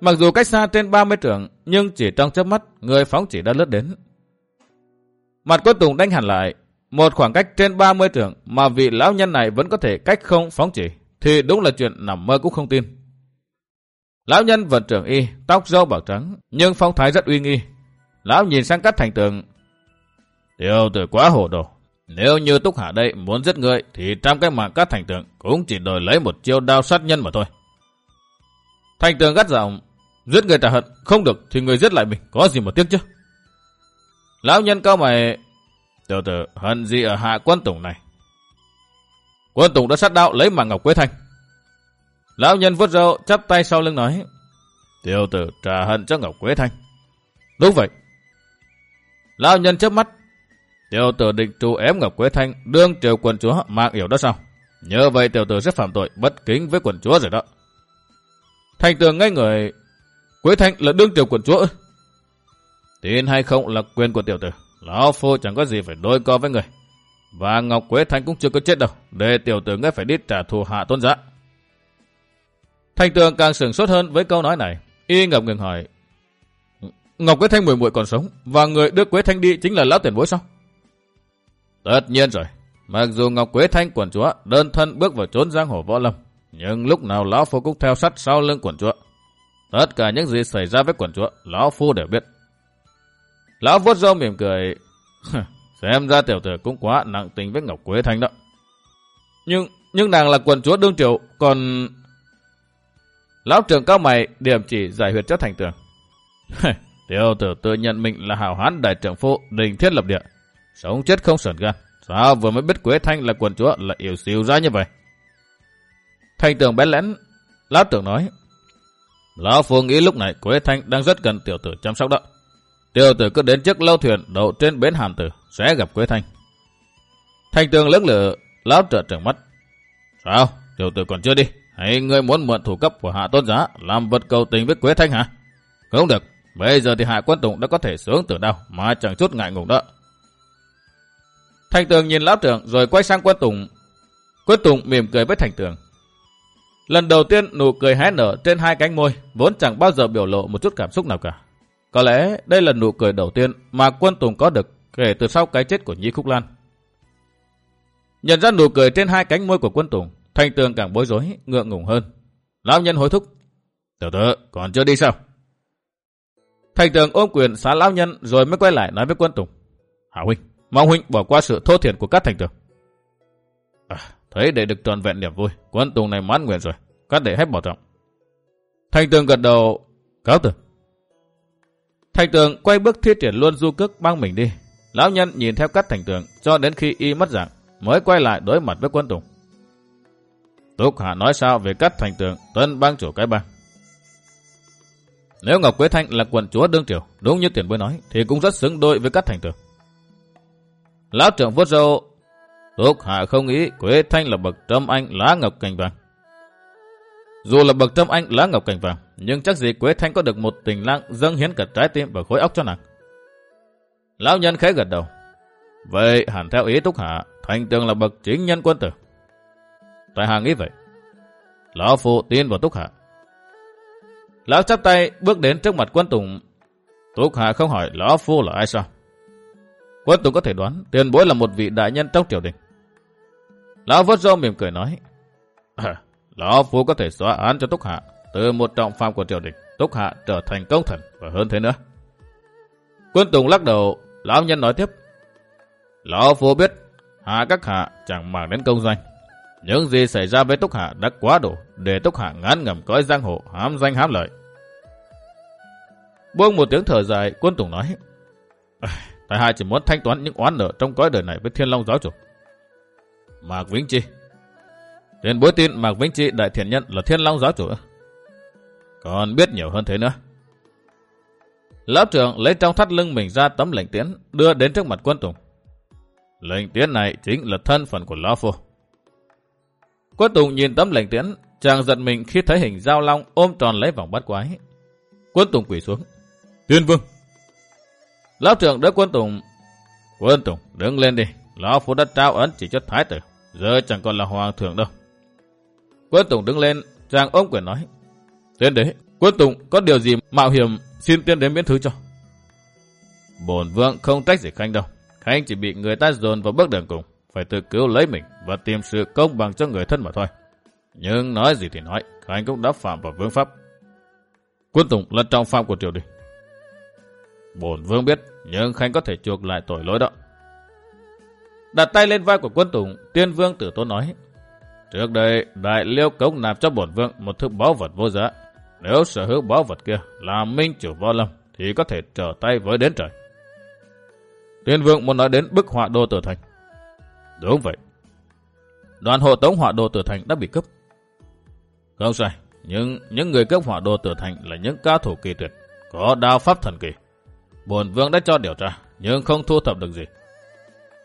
Mặc dù cách xa trên 30 trượng, nhưng chỉ trong chớp mắt, người phóng chỉ đã lướt đến, Mặt quân Tùng đánh hẳn lại. Một khoảng cách trên 30 trượng mà vị lão nhân này vẫn có thể cách không phóng chỉ. Thì đúng là chuyện nằm mơ cũng không tin. Lão nhân vận trưởng y, tóc râu bạc trắng, nhưng phong thái rất uy nghi. Lão nhìn sang cắt thành tường. tiêu tử quá hồ đồ. Nếu như Túc Hạ đây muốn giết người thì trong cái mạng cắt thành tường cũng chỉ đòi lấy một chiêu đao sát nhân mà thôi. Thanh tường gắt giọng, giết người trả hận, không được thì người giết lại mình, có gì mà tiếc chứ. Lão nhân cao mày, tiểu tử hận gì ở hạ quân tùng này? Quân tùng đã sát đạo lấy mạng ngọc quế thanh. Lão nhân vuốt râu chắp tay sau lưng nói, tiểu tử trả hận cho ngọc quế thanh. Đúng vậy. Lão nhân chớp mắt, tiểu tử định trù ém ngọc quế thanh đương triều quần chúa mạng hiểu đó sao? Nhớ vậy tiểu tử sẽ phạm tội bất kính với quần chúa rồi đó. Thành tường ngay người, quế thanh là đương tiểu quần chúa? Tin hay không là quyền của tiểu tử. Lão Phu chẳng có gì phải đối co với người. Và Ngọc Quế Thanh cũng chưa có chết đâu. Để tiểu tử ngươi phải đi trả thù hạ tôn giả. Thành tường càng sửng sốt hơn với câu nói này. Y ngập ngừng hỏi. Ngọc Quế Thanh mùi muội còn sống, và người đưa Quế Thanh đi chính là lão tiền bối sao? Tất nhiên rồi. Mặc dù Ngọc Quế Thanh quần chúa đơn thân bước vào trốn giang hồ võ lâm, nhưng lúc nào lão phu cũng theo sát sau lưng quần chúa. Tất cả những gì xảy ra với quần chúa, lão phu đều biết. Lão vuốt râu mỉm cười. Xem ra tiểu tử cũng quá nặng tình với Ngọc Quế Thanh đó. Nhưng nhưng nàng là quần chúa đương triều, còn... Lão trưởng cao mày điểm chỉ giải huyệt cho thành tường. tiểu tử tự nhận mình là hảo hán đại trưởng phu đình thiết lập địa. Sống chết không sờn gan. Sao vừa mới biết Quế Thanh là quần chúa lại yêu xìu ra như vậy? Thanh tường bén lén lão trưởng nói. Lão phu nghĩ lúc này Quế Thanh đang rất cần tiểu tử chăm sóc đó. Tiểu tử cứ đến trước lâu thuyền đậu trên bến hàm tử sẽ gặp Quế Thanh. Thanh tường lưỡng lửa, lão trợ trợn mắt. Sao? Tiểu tử còn chưa đi. Hay ngươi muốn mượn thủ cấp của hạ tôn giá làm vật cầu tình với Quế Thanh hả? Không được. Bây giờ thì hạ quân tùng đã có thể sướng từ đâu mà chẳng chút ngại ngùng đó. Thành tường nhìn lão trưởng rồi quay sang quân tùng. Quân tùng mỉm cười với thành tường. Lần đầu tiên nụ cười hé nở trên hai cánh môi, vốn chẳng bao giờ biểu lộ một chút cảm xúc nào cả. Có lẽ đây là nụ cười đầu tiên mà quân Tùng có được kể từ sau cái chết của Nhi Khúc Lan. Nhận ra nụ cười trên hai cánh môi của quân Tùng, Thanh Tường càng bối rối, ngượng ngùng hơn. Lão nhân hối thúc. Tiểu tử, còn chưa đi sao? thành Tường ôm quyền xá lão nhân rồi mới quay lại nói với quân Tùng. Hảo huynh, mong huynh bỏ qua sự thô thiển của các thành tường. À, thấy để được toàn vẹn niềm vui, quân Tùng này mãn nguyện rồi, các để hết bỏ trọng. Thanh Tường gật đầu, cáo từ. Thành tường quay bước thiết triển luôn du cước băng mình đi. Lão nhân nhìn theo cắt thành tường cho đến khi y mất dạng mới quay lại đối mặt với quân tùng. Túc Hạ nói sao về cắt thành tường tân bang chủ cái bang. Nếu Ngọc Quế Thanh là quận chúa đương triều, đúng như tiền bối nói, thì cũng rất xứng đôi với cắt thành tường. Lão trưởng vuốt râu, Túc Hạ không nghĩ Quế Thanh là bậc trâm anh lá ngọc cành vàng. Dù là bậc trâm anh lá ngọc cành vàng, nhưng chắc gì Quế Thanh có được một tình lang dâng hiến cả trái tim và khối óc cho nàng. Lão nhân khẽ gật đầu. Vậy hẳn theo ý Túc Hạ, Thanh Tường là bậc chính nhân quân tử. Tại hạ nghĩ vậy. Lão phụ tin vào Túc Hạ. Lão chắp tay bước đến trước mặt quân Tùng. Túc Hạ không hỏi Lão Phu là ai sao? Quân Tùng có thể đoán tiền bối là một vị đại nhân trong triều đình. Lão vớt râu mỉm cười nói. À, Lão Phu có thể xóa án cho Túc Hạ từ một trọng phạm của triều đình, Túc Hạ trở thành công thần và hơn thế nữa. Quân Tùng lắc đầu, lão nhân nói tiếp. Lão Phu biết, hạ các hạ chẳng mang đến công danh. Những gì xảy ra với Túc Hạ đã quá đủ để Túc Hạ ngán ngầm cõi giang hồ hám danh hám lợi. Buông một tiếng thở dài, quân Tùng nói. Tại hạ chỉ muốn thanh toán những oán nợ trong cõi đời này với thiên long giáo chủ. Mạc Vĩnh Chi Tiền bối tin Mạc Vĩnh Chi đại thiện nhân là thiên long giáo chủ còn biết nhiều hơn thế nữa. Lão trưởng lấy trong thắt lưng mình ra tấm lệnh tiễn, đưa đến trước mặt quân tùng. Lệnh tiễn này chính là thân phận của Lão Phu. Quân tùng nhìn tấm lệnh tiễn, chàng giật mình khi thấy hình giao long ôm tròn lấy vòng bắt quái. Quân tùng quỳ xuống. Tuyên vương. Lão trưởng đỡ quân tùng. Quân tùng, đứng lên đi. Lão Phu đã trao ấn chỉ cho thái tử. Giờ chẳng còn là hoàng thượng đâu. Quân tùng đứng lên, chàng ôm quyền nói. Tiên đế, quân tùng có điều gì mạo hiểm xin tiên đế miễn thứ cho. Bổn vương không trách gì Khanh đâu. Khanh chỉ bị người ta dồn vào bước đường cùng. Phải tự cứu lấy mình và tìm sự công bằng cho người thân mà thôi. Nhưng nói gì thì nói, Khanh cũng đã phạm vào vương pháp. Quân Tùng là trọng phạm của triều đình. Bổn vương biết, nhưng Khanh có thể chuộc lại tội lỗi đó. Đặt tay lên vai của quân Tùng, tiên vương tử tôn nói. Trước đây, đại liêu cống nạp cho bổn vương một thứ báu vật vô giá. Nếu sở hữu báu vật kia là minh chủ võ lâm, thì có thể trở tay với đến trời. Tiên vương muốn nói đến bức họa đô tử thành. Đúng vậy. Đoàn hộ tống họa đô tử thành đã bị cướp. Không sai, nhưng những người cướp họa đô tử thành là những cao thủ kỳ tuyệt, có đao pháp thần kỳ. Bồn vương đã cho điều tra, nhưng không thu thập được gì.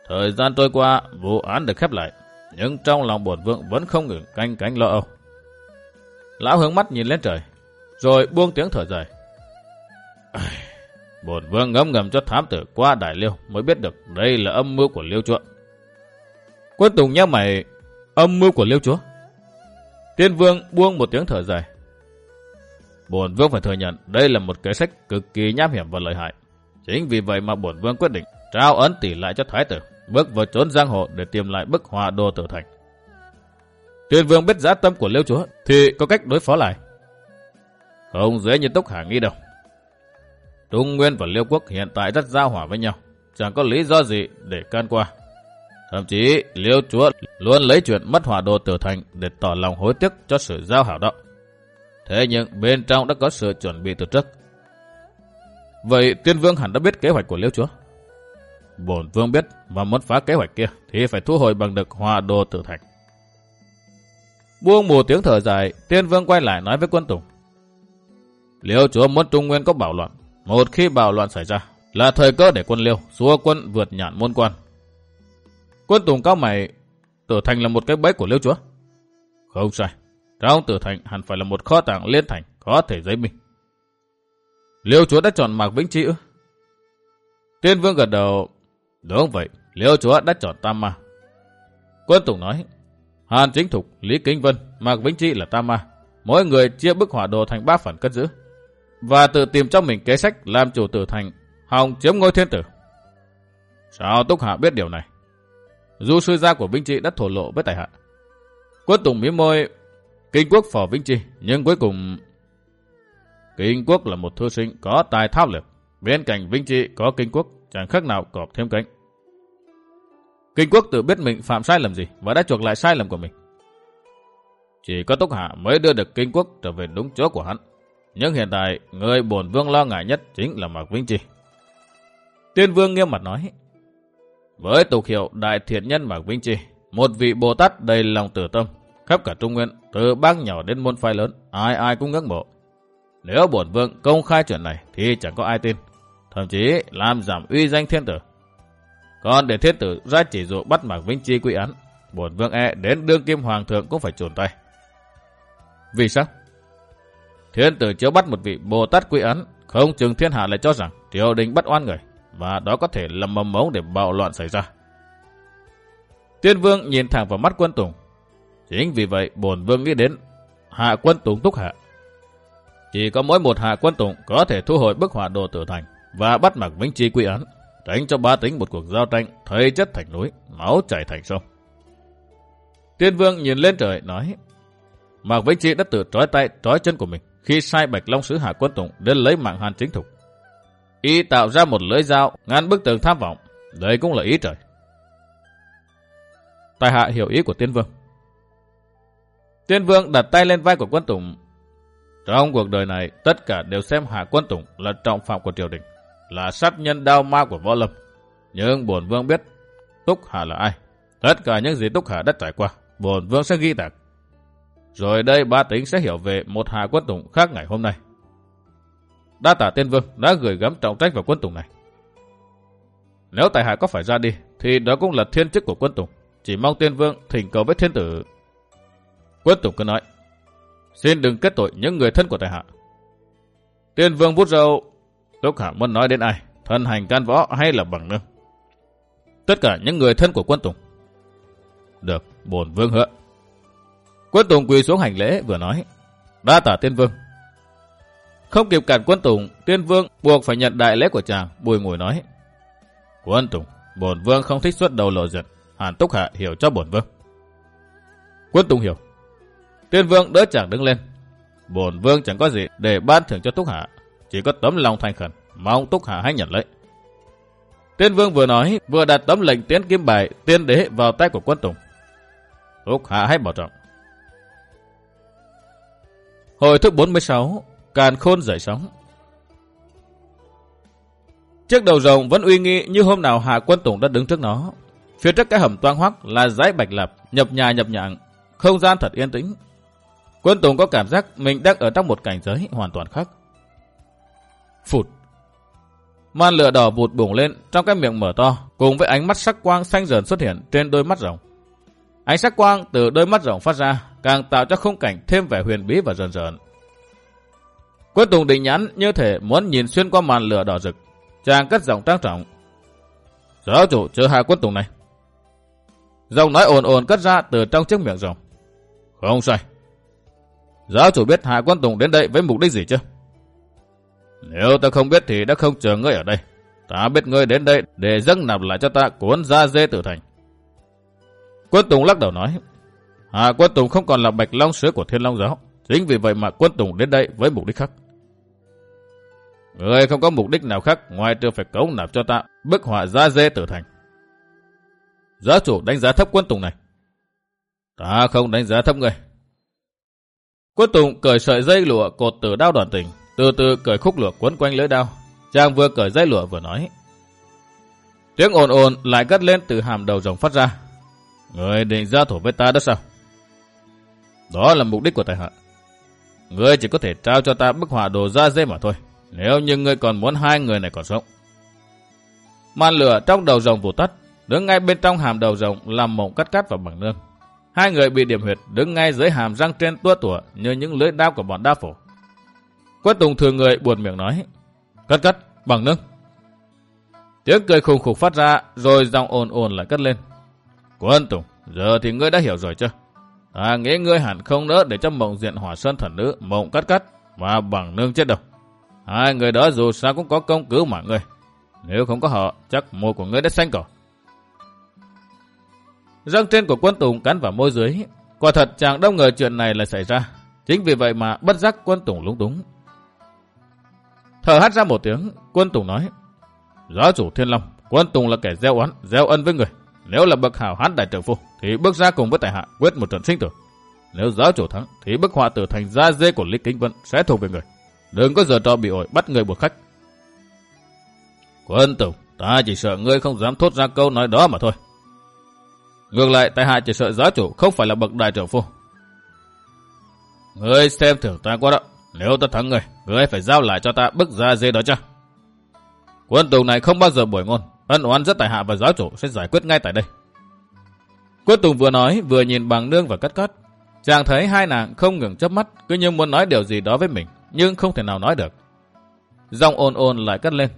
Thời gian trôi qua, vụ án được khép lại, nhưng trong lòng bổn vương vẫn không ngừng canh cánh lo âu. Lão hướng mắt nhìn lên trời, rồi buông tiếng thở dài. Bổn vương ngấm ngầm cho thám tử qua đại liêu mới biết được đây là âm mưu của liêu chúa. Quân Tùng nhớ mày, âm mưu của liêu chúa. Tiên vương buông một tiếng thở dài, Bổn vương phải thừa nhận đây là một kế sách cực kỳ nham hiểm và lợi hại. Chính vì vậy mà bổn vương quyết định trao ấn tỷ lại cho thái tử, bước vào trốn giang hồ để tìm lại bức họa đô tử thành. Tuyên vương biết giá tâm của liêu chúa thì có cách đối phó lại. Không dễ như túc Hà nghĩ đâu. Trung Nguyên và Liêu Quốc hiện tại rất giao hỏa với nhau, chẳng có lý do gì để can qua. Thậm chí Liêu Chúa luôn lấy chuyện mất hòa đô tử thành để tỏ lòng hối tiếc cho sự giao hảo đó. Thế nhưng bên trong đã có sự chuẩn bị từ trước. Vậy Tiên Vương hẳn đã biết kế hoạch của Liêu Chúa. Bổn Vương biết và muốn phá kế hoạch kia thì phải thu hồi bằng được hòa đô tử thành. Buông một tiếng thở dài, Tiên Vương quay lại nói với quân Tùng. Liêu Chúa muốn Trung Nguyên có bảo loạn. Một khi bảo loạn xảy ra là thời cơ để quân Liêu xua quân vượt nhạn môn quan. Quân Tùng cao mày, tử thành là một cái bẫy của Liêu Chúa. Không sai. Trong tử thành hẳn phải là một kho tàng liên thành, có thể giấy mình. Liêu chúa đã chọn Mạc Vĩnh Chi ư? Tiên vương gật đầu. Đúng vậy, Liêu chúa đã chọn Tam Ma. Quân Tùng nói, Hàn Chính Thục, Lý Kính Vân, Mạc Vĩnh trị là Tam Ma. Mỗi người chia bức hỏa đồ thành ba phần cất giữ. Và tự tìm cho mình kế sách làm chủ tử thành, hòng chiếm ngôi thiên tử. Sao Túc Hạ biết điều này? Du sư gia của Vĩnh trị đã thổ lộ với tài hạ. Quân Tùng mím môi Kinh quốc phò Vĩnh trị nhưng cuối cùng... Kinh quốc là một thư sinh có tài thao lược. Bên cạnh Vĩnh trị có kinh quốc, chẳng khác nào cọp thêm cánh. Kinh quốc tự biết mình phạm sai lầm gì và đã chuộc lại sai lầm của mình. Chỉ có Túc Hạ mới đưa được kinh quốc trở về đúng chỗ của hắn. Nhưng hiện tại, người bổn vương lo ngại nhất chính là Mạc Vĩnh Chi. Tiên vương nghiêm mặt nói, với tục hiệu đại thiện nhân Mạc Vĩnh Chi, một vị Bồ Tát đầy lòng tử tâm, khắp cả Trung Nguyên, từ bác nhỏ đến môn phái lớn, ai ai cũng ngưỡng mộ. Nếu bổn vương công khai chuyện này thì chẳng có ai tin, thậm chí làm giảm uy danh thiên tử. Còn để thiên tử ra chỉ dụ bắt Mạc Vĩnh Chi quy án, bổn vương e đến đương kim hoàng thượng cũng phải chuồn tay. Vì sao? Thiên tử chiếu bắt một vị Bồ Tát quy án, không chừng thiên hạ lại cho rằng triều đình bắt oan người, và đó có thể là mầm mống để bạo loạn xảy ra. Tiên vương nhìn thẳng vào mắt quân tùng, Chính vì vậy bổn vương nghĩ đến hạ quân tùng túc hạ. Chỉ có mỗi một hạ quân tùng có thể thu hồi bức họa đồ tử thành và bắt mặc Vĩnh Chi quy án, tránh cho ba tính một cuộc giao tranh thây chất thành núi, máu chảy thành sông. Tiên vương nhìn lên trời nói, Mạc Vĩnh Chi đã tự trói tay, trói chân của mình khi sai Bạch Long Sứ Hạ Quân Tùng đến lấy mạng hàn chính thục. Y tạo ra một lưỡi dao ngăn bức tường tham vọng, đây cũng là ý trời. Tài hạ hiểu ý của tiên vương. Tiên vương đặt tay lên vai của quân Tùng. Trong cuộc đời này, tất cả đều xem Hạ Quân Tùng là trọng phạm của triều đình, là sát nhân đao ma của võ lâm. Nhưng bổn vương biết Túc hà là ai. Tất cả những gì Túc hà đã trải qua, bổn vương sẽ ghi tạc. Rồi đây ba tính sẽ hiểu về một Hạ Quân Tùng khác ngày hôm nay. Đa tả tiên vương đã gửi gắm trọng trách vào quân Tùng này. Nếu tài hạ có phải ra đi, thì đó cũng là thiên chức của quân Tùng. Chỉ mong tiên vương thỉnh cầu với thiên tử Quân Tùng cứ nói, xin đừng kết tội những người thân của tài hạ. Tiên vương vút râu, Túc Hạ muốn nói đến ai, thân hành can võ hay là bằng nương? Tất cả những người thân của quân Tùng. Được, bổn vương hứa. Quân Tùng quỳ xuống hành lễ vừa nói, đa tả tiên vương. Không kịp cản quân Tùng, tiên vương buộc phải nhận đại lễ của chàng, bùi ngồi nói. Quân Tùng, bổn vương không thích xuất đầu lộ diện, hàn túc hạ hiểu cho bổn vương. Quân Tùng hiểu, Tiên vương đỡ chàng đứng lên. Bổn vương chẳng có gì để ban thưởng cho Túc Hạ. Chỉ có tấm lòng thành khẩn, mong Túc Hạ hãy nhận lấy. Tiên vương vừa nói, vừa đặt tấm lệnh tiến kiếm bài tiên đế vào tay của quân Tùng. Túc Hạ hãy bảo trọng. Hồi thứ 46, Càn Khôn dậy sóng. Chiếc đầu rồng vẫn uy nghi như hôm nào Hạ Quân Tùng đã đứng trước nó. Phía trước cái hầm toang hoắc là dãy bạch lập, nhập nhà nhập nhạng, không gian thật yên tĩnh, Quân Tùng có cảm giác mình đang ở trong một cảnh giới hoàn toàn khác. Phụt. Màn lửa đỏ vụt bùng lên trong cái miệng mở to, cùng với ánh mắt sắc quang xanh dần xuất hiện trên đôi mắt rồng. Ánh sắc quang từ đôi mắt rồng phát ra, càng tạo cho khung cảnh thêm vẻ huyền bí và rờn rợn. Quân Tùng định nhắn như thể muốn nhìn xuyên qua màn lửa đỏ rực. Chàng cất giọng trang trọng. Giáo chủ chờ hạ quân Tùng này. Rồng nói ồn ồn cất ra từ trong chiếc miệng rồng. Không sai. Giáo chủ biết Hạ Quân Tùng đến đây với mục đích gì chưa? Nếu ta không biết thì đã không chờ ngươi ở đây. Ta biết ngươi đến đây để dâng nạp lại cho ta cuốn ra dê tử thành. Quân Tùng lắc đầu nói, Hạ Quân Tùng không còn là bạch long sứ của Thiên Long Giáo. Chính vì vậy mà Quân Tùng đến đây với mục đích khác. Ngươi không có mục đích nào khác ngoài trừ phải cống nạp cho ta bức họa ra dê tử thành. Giáo chủ đánh giá thấp Quân Tùng này. Ta không đánh giá thấp ngươi. Quân Tùng cởi sợi dây lụa cột từ đao đoàn tình, từ từ cởi khúc lụa quấn quanh lưỡi đao. Chàng vừa cởi dây lụa vừa nói. Tiếng ồn ồn lại cất lên từ hàm đầu rồng phát ra. Người định giao thủ với ta đó sao? Đó là mục đích của tài hạ. Ngươi chỉ có thể trao cho ta bức họa đồ ra dê mà thôi. Nếu như ngươi còn muốn hai người này còn sống. Màn lửa trong đầu rồng vụt tắt. Đứng ngay bên trong hàm đầu rồng làm mộng cắt cắt vào bằng nương. Hai người bị điểm huyệt đứng ngay dưới hàm răng trên tua tủa như những lưỡi đao của bọn đa phổ. Quách Tùng thường người buồn miệng nói. Cất cất, bằng nương. Tiếng cười khùng khục phát ra rồi giọng ồn ồn lại cất lên. Quân Tùng, giờ thì ngươi đã hiểu rồi chưa? Ta à, nghĩ ngươi hẳn không nỡ để cho mộng diện hỏa sơn thần nữ mộng cắt cắt và bằng nương chết đâu. Hai người đó dù sao cũng có công cứu mạng ngươi. Nếu không có họ, chắc môi của ngươi đã xanh cỏ. Răng trên của quân Tùng cắn vào môi dưới. Quả thật chàng đâu ngờ chuyện này lại xảy ra. Chính vì vậy mà bất giác quân Tùng lúng túng. Thở hắt ra một tiếng, quân Tùng nói. Giáo chủ Thiên Long, quân Tùng là kẻ gieo oán, gieo ân với người. Nếu là bậc hảo hán đại trưởng phu, thì bước ra cùng với tài hạ quyết một trận sinh tử. Nếu giáo chủ thắng, thì bức họa tử thành gia dê của Lý Kính Vân sẽ thuộc về người. Đừng có giờ trò bị ổi bắt người buộc khách. Quân Tùng, ta chỉ sợ ngươi không dám thốt ra câu nói đó mà thôi. Ngược lại, tại hạ chỉ sợ giáo chủ không phải là bậc đại trưởng phu. Ngươi xem thử ta quá đó. Nếu ta thắng ngươi người, phải giao lại cho ta bức ra dê đó chứ. Quân Tùng này không bao giờ buổi ngôn. Ân oán rất tài hạ và giáo chủ sẽ giải quyết ngay tại đây. Quân Tùng vừa nói vừa nhìn bằng nương và cắt cắt. Chàng thấy hai nàng không ngừng chớp mắt cứ như muốn nói điều gì đó với mình nhưng không thể nào nói được. Dòng ồn ồn lại cất lên.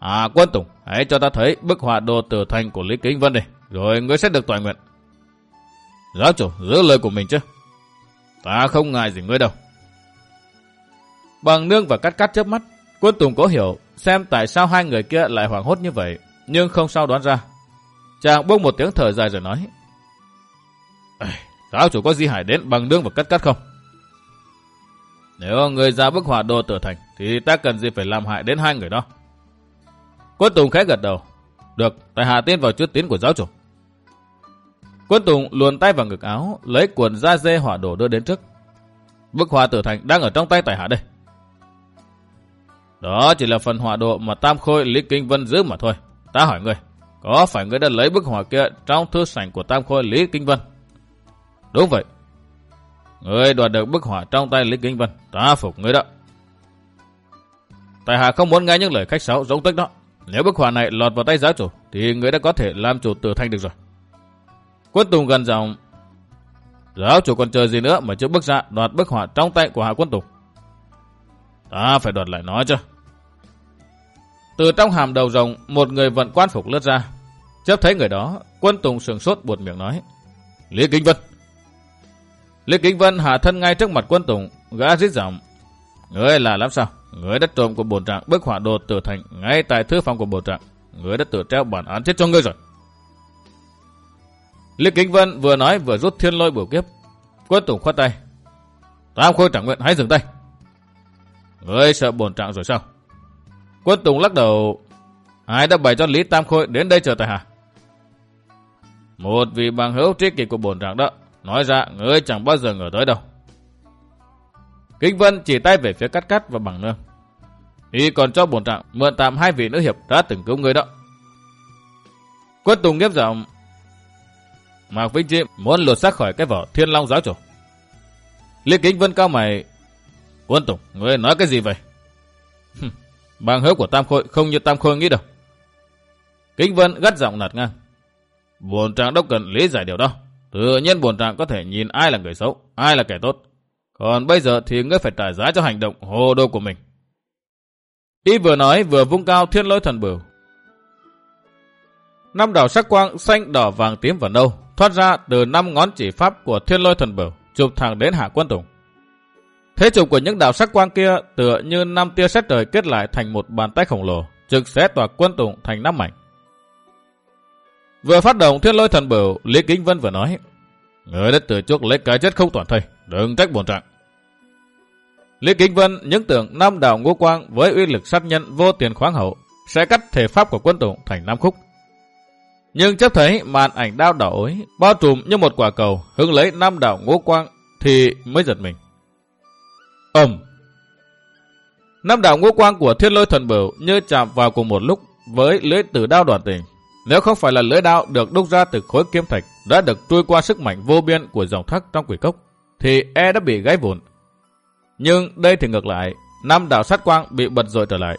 À quân Tùng, hãy cho ta thấy bức họa đồ tử thành của Lý Kính Vân đi, rồi ngươi sẽ được toàn nguyện. Giáo chủ, giữ lời của mình chứ. Ta không ngại gì ngươi đâu. Bằng nương và cắt cắt chớp mắt, quân Tùng có hiểu xem tại sao hai người kia lại hoảng hốt như vậy, nhưng không sao đoán ra. Chàng buông một tiếng thở dài rồi nói. Giáo chủ có di hải đến bằng nương và cắt cắt không? Nếu người ra bức hỏa đồ tử thành, thì ta cần gì phải làm hại đến hai người đó. Quân Tùng khẽ gật đầu. Được, tại hạ tiến vào chữ tín của giáo chủ. Quân Tùng luồn tay vào ngực áo, lấy cuộn da dê hỏa đồ đưa đến trước. Bức hỏa tử thành đang ở trong tay tại hạ đây. Đó chỉ là phần hỏa độ mà Tam Khôi Lý Kinh Vân giữ mà thôi. Ta hỏi ngươi, có phải ngươi đã lấy bức họa kia trong thư sảnh của Tam Khôi Lý Kinh Vân? Đúng vậy. Ngươi đoạt được bức họa trong tay Lý Kinh Vân, ta phục ngươi đó. Tài hạ không muốn nghe những lời khách sáo giống tích đó. Nếu bức họa này lọt vào tay giáo chủ, thì ngươi đã có thể làm chủ tử thanh được rồi. Quân Tùng gần dòng. Giáo chủ còn chờ gì nữa mà chưa bước ra đoạt bức họa trong tay của Hạ Quân Tùng. Ta phải đoạt lại nó chứ. Từ trong hàm đầu rồng, một người vận quan phục lướt ra. Chấp thấy người đó, quân Tùng sườn sốt buột miệng nói. Lý Kinh Vân. Lý Kinh Vân hạ thân ngay trước mặt quân Tùng, gã rít giọng. Ngươi là làm sao? Ngươi đã trộm của bổn trạng bức họa đồ tử thành ngay tại thư phòng của bổn trạng. Ngươi đã tự treo bản án chết cho ngươi rồi. Lý Kính Vân vừa nói vừa rút thiên lôi bổ kiếp. Quân Tùng khoát tay. Tam khôi trạng nguyện hãy dừng tay. Ngươi sợ bổn trạng rồi sao? Quân Tùng lắc đầu. Ai đã bày cho Lý Tam Khôi đến đây chờ tại hạ? Một vị bằng hữu tri kỷ của bổn trạng đó. Nói ra ngươi chẳng bao giờ ngờ tới đâu. Kinh Vân chỉ tay về phía cắt cắt và bằng nương. Y còn cho bổn trạng mượn tạm hai vị nữ hiệp đã từng cứu người đó. Quân Tùng nghiêm giọng. Mạc Vĩnh Chi muốn lột xác khỏi cái vỏ thiên long giáo chủ. Lý Kính Vân cao mày. Quân Tùng, ngươi nói cái gì vậy? Bằng hữu của Tam Khôi không như Tam Khôi nghĩ đâu. Kính Vân gắt giọng nạt ngang. Bồn trạng đâu cần lý giải điều đó. Tự nhiên bồn trạng có thể nhìn ai là người xấu, ai là kẻ tốt. Còn bây giờ thì ngươi phải trả giá cho hành động hồ đồ của mình. Y vừa nói vừa vung cao thiên lôi thần bửu. Năm đảo sắc quang xanh, đỏ, vàng, tím và nâu thoát ra từ năm ngón chỉ pháp của thiên lôi thần bửu chụp thẳng đến hạ quân tùng. Thế trục của những đạo sắc quang kia tựa như năm tia sét trời kết lại thành một bàn tay khổng lồ, trực xé tỏa quân tùng thành năm mảnh. Vừa phát động thiên lôi thần bửu, Lý Kính Vân vừa nói, Người đã từ trước lấy cái chết không toàn thây, đừng trách buồn trạng. Lý Kính Vân những tưởng năm đạo ngũ quang với uy lực sát nhân vô tiền khoáng hậu sẽ cắt thể pháp của quân tùng thành năm khúc. Nhưng chấp thấy màn ảnh đao đỏ ối bao trùm như một quả cầu hướng lấy năm đạo ngũ quang thì mới giật mình. Ẩm! Năm đạo ngũ quang của thiên lôi thần bửu như chạm vào cùng một lúc với lưỡi tử đao đoàn tình. Nếu không phải là lưỡi đao được đúc ra từ khối kiếm thạch đã được trôi qua sức mạnh vô biên của dòng thác trong quỷ cốc, thì e đã bị gãy vụn. Nhưng đây thì ngược lại, năm đạo sát quang bị bật rội trở lại.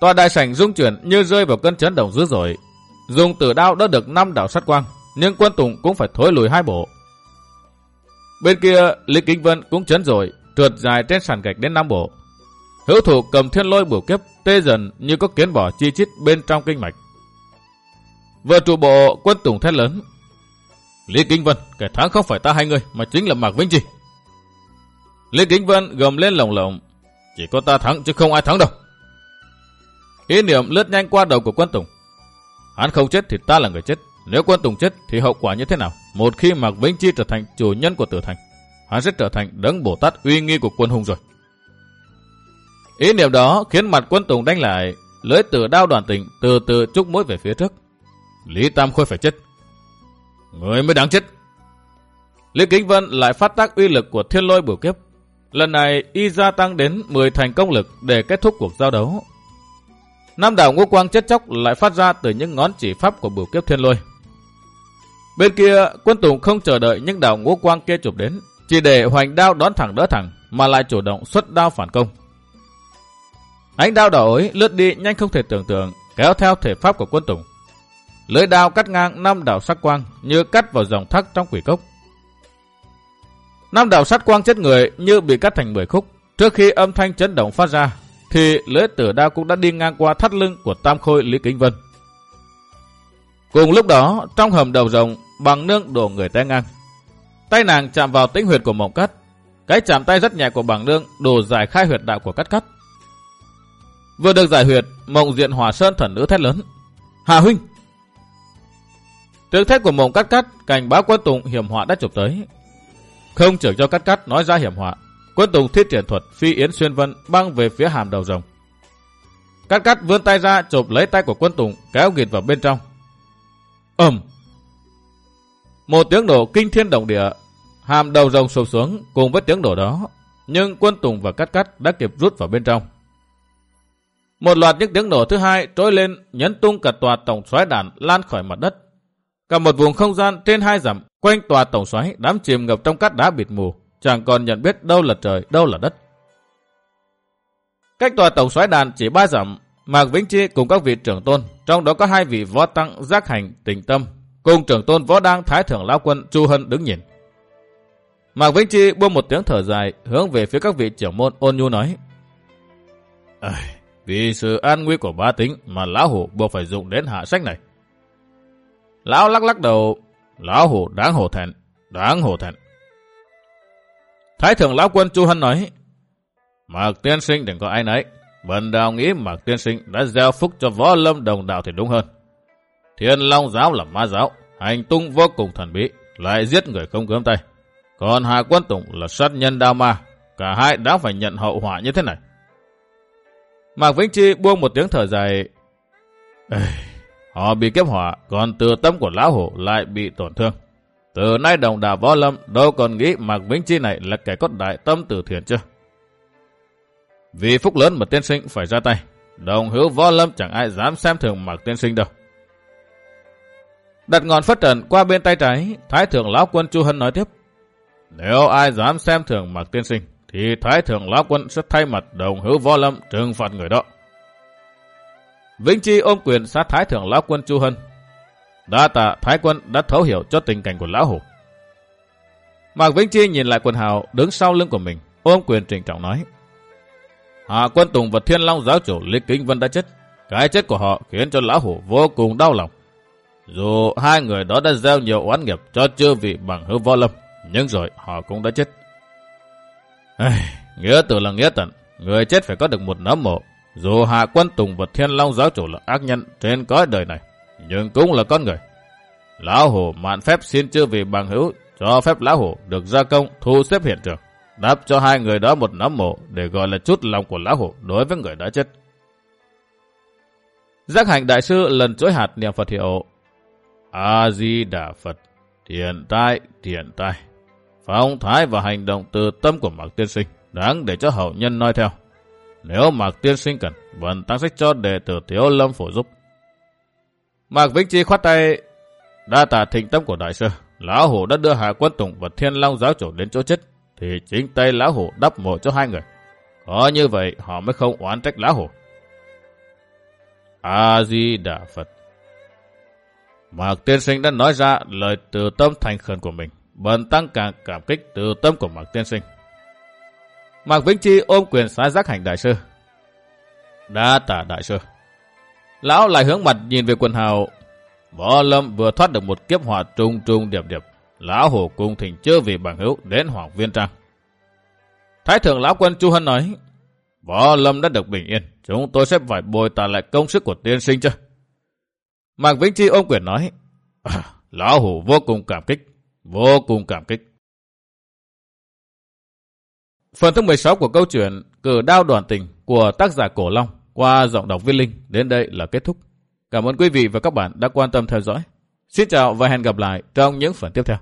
Tòa đại sảnh rung chuyển như rơi vào cơn chấn động dữ dội. Dùng tử đao đã được năm đạo sát quang, nhưng quân tùng cũng phải thối lùi hai bộ. Bên kia, Lý Kính Vân cũng chấn rồi, trượt dài trên sàn gạch đến nam bộ. Hữu thủ cầm thiên lôi bổ kiếp, tê dần như có kiến bỏ chi chít bên trong kinh mạch. Vừa trụ bộ, quân tùng thét lớn. Lý Kính Vân, kẻ thắng không phải ta hai người, mà chính là Mạc Vĩnh Chi. Lý Kính Vân gầm lên lồng lộng. Chỉ có ta thắng chứ không ai thắng đâu. Ý niệm lướt nhanh qua đầu của quân Tùng. Hắn không chết thì ta là người chết. Nếu quân Tùng chết thì hậu quả như thế nào? Một khi Mạc Vĩnh Chi trở thành chủ nhân của tử thành, hắn sẽ trở thành đấng Bồ Tát uy nghi của quân hùng rồi. Ý niệm đó khiến mặt quân Tùng đánh lại, lưỡi tử đao đoàn tình từ từ trúc mũi về phía trước. Lý Tam Khôi phải chết. Người mới đáng chết. Lý Kính Vân lại phát tác uy lực của thiên lôi bửu kiếp. Lần này y gia tăng đến 10 thành công lực để kết thúc cuộc giao đấu. Nam đảo Ngô quang chết chóc lại phát ra từ những ngón chỉ pháp của bửu kiếp thiên lôi. Bên kia, quân tùng không chờ đợi những đảo ngũ quang kia chụp đến, chỉ để hoành đao đón thẳng đỡ thẳng, mà lại chủ động xuất đao phản công. Ánh đao đỏ ối lướt đi nhanh không thể tưởng tượng, kéo theo thể pháp của quân tùng. Lưỡi đao cắt ngang năm đảo sắc quang như cắt vào dòng thác trong quỷ cốc. Năm đảo sát quang chết người như bị cắt thành 10 khúc. Trước khi âm thanh chấn động phát ra, thì lưỡi tử đao cũng đã đi ngang qua thắt lưng của Tam Khôi Lý Kính Vân. Cùng lúc đó, trong hầm đầu rồng, bằng nương đổ người té ngang. Tay nàng chạm vào tĩnh huyệt của mộng cắt. Cái chạm tay rất nhẹ của bằng nương đổ giải khai huyệt đạo của cắt cắt. Vừa được giải huyệt, mộng diện hỏa sơn thần nữ thét lớn. Hà huynh! Tiếng thét của mộng cắt cắt, cảnh báo quân tùng hiểm họa đã chụp tới. Không chở cho cắt cắt nói ra hiểm họa. Quân tùng thiết triển thuật phi yến xuyên vân băng về phía hàm đầu rồng. Cắt cắt vươn tay ra chụp lấy tay của quân tùng kéo gịt vào bên trong. Ẩm! Một tiếng nổ kinh thiên động địa. Hàm đầu rồng sụp xuống cùng với tiếng nổ đó. Nhưng quân tùng và cắt cắt đã kịp rút vào bên trong. Một loạt những tiếng nổ thứ hai trỗi lên nhấn tung cả tòa tổng xoáy đàn lan khỏi mặt đất. Cả một vùng không gian trên hai dặm quanh tòa tổng xoáy đám chìm ngập trong cát đá bịt mù, chẳng còn nhận biết đâu là trời, đâu là đất. Cách tòa tổng xoáy đàn chỉ ba dặm, Mạc Vĩnh Chi cùng các vị trưởng tôn, trong đó có hai vị võ tăng giác hành, tình tâm, cùng trưởng tôn võ đang thái thượng lão quân Chu Hân đứng nhìn. Mạc Vĩnh Chi buông một tiếng thở dài, hướng về phía các vị trưởng môn ôn nhu nói. Vì sự an nguy của ba tính mà lão hủ buộc phải dùng đến hạ sách này. Lão lắc lắc đầu, lão hủ đáng hổ thẹn, đáng hổ thẹn. Thái thượng lão quân Chu Hân nói, Mạc tiên sinh đừng có ai nấy. Bần đạo nghĩ Mạc tiên sinh đã gieo phúc cho võ lâm đồng đạo thì đúng hơn. Thiên Long giáo là ma giáo, hành tung vô cùng thần bí, lại giết người không cướm tay. Còn Hà Quân Tùng là sát nhân đao ma, cả hai đã phải nhận hậu họa như thế này. Mạc Vĩnh Chi buông một tiếng thở dài. Ê, Họ bị kiếp hỏa, còn từ tâm của lão hổ lại bị tổn thương. Từ nay đồng đạo võ lâm đâu còn nghĩ Mạc Vĩnh Chi này là kẻ có đại tâm từ thiện chưa? Vì phúc lớn mà tiên sinh phải ra tay. Đồng hữu võ lâm chẳng ai dám xem thường mặc tiên sinh đâu. Đặt ngọn phất trần qua bên tay trái, Thái thượng lão quân Chu Hân nói tiếp. Nếu ai dám xem thường mặc tiên sinh, thì Thái thượng lão quân sẽ thay mặt đồng hữu võ lâm trừng phạt người đó. Vĩnh Chi ôm quyền sát thái thượng lão quân Chu Hân. Đa tạ thái quân đã thấu hiểu cho tình cảnh của lão hủ. Mạc Vĩnh Chi nhìn lại quần hào đứng sau lưng của mình, ôm quyền trịnh trọng nói. Hạ quân Tùng và Thiên Long giáo chủ Lý Kính Vân đã chết. Cái chết của họ khiến cho lão hủ vô cùng đau lòng. Dù hai người đó đã gieo nhiều oán nghiệp cho chư vị bằng hữu võ lâm, nhưng rồi họ cũng đã chết. nghĩa tử là nghĩa tận, người chết phải có được một nấm mộ. Dù hạ quân tùng và thiên long giáo chủ là ác nhân trên cõi đời này, nhưng cũng là con người. Lão Hủ mạn phép xin chư vị bằng hữu cho phép Lão Hủ được ra công thu xếp hiện trường, đáp cho hai người đó một nấm mộ để gọi là chút lòng của Lão Hổ đối với người đã chết. Giác hạnh đại sư lần chuỗi hạt niệm Phật hiệu A-di-đà Phật, thiện tai, thiện tai. Phong thái và hành động từ tâm của Mạc Tiên Sinh đáng để cho hậu nhân nói theo. Nếu Mạc Tiên Sinh cần, vẫn tăng sách cho đệ tử Thiếu Lâm phổ giúp. Mạc Vĩnh Chi khoát tay, đa tả thịnh tâm của đại sư. Lão Hổ đã đưa Hạ Quân Tùng và Thiên Long giáo chủ đến chỗ chết, thì chính tay Lão Hổ đắp mộ cho hai người. Có như vậy, họ mới không oán trách Lão Hổ. A-di-đà Phật Mạc Tiên Sinh đã nói ra lời từ tâm thành khẩn của mình. Bần tăng càng cảm kích từ tâm của Mạc Tiên Sinh. Mạc Vĩnh Chi ôm quyền xá giác hành đại sư. Đa tả đại sư. Lão lại hướng mặt nhìn về quần hào. Võ Lâm vừa thoát được một kiếp hỏa trung trung điểm điểm. Lão hổ cung thỉnh chưa vì bằng hữu đến Hoàng Viên Trang. Thái thượng lão quân Chu Hân nói. Võ Lâm đã được bình yên. Chúng tôi sẽ phải bồi trả lại công sức của tiên sinh chứ. Mạc Vĩnh Chi ôm quyền nói. À, lão hổ vô cùng cảm kích. Vô cùng cảm kích. Phần thứ 16 của câu chuyện Cử đao đoàn tình của tác giả Cổ Long qua giọng đọc Viên Linh đến đây là kết thúc. Cảm ơn quý vị và các bạn đã quan tâm theo dõi. Xin chào và hẹn gặp lại trong những phần tiếp theo.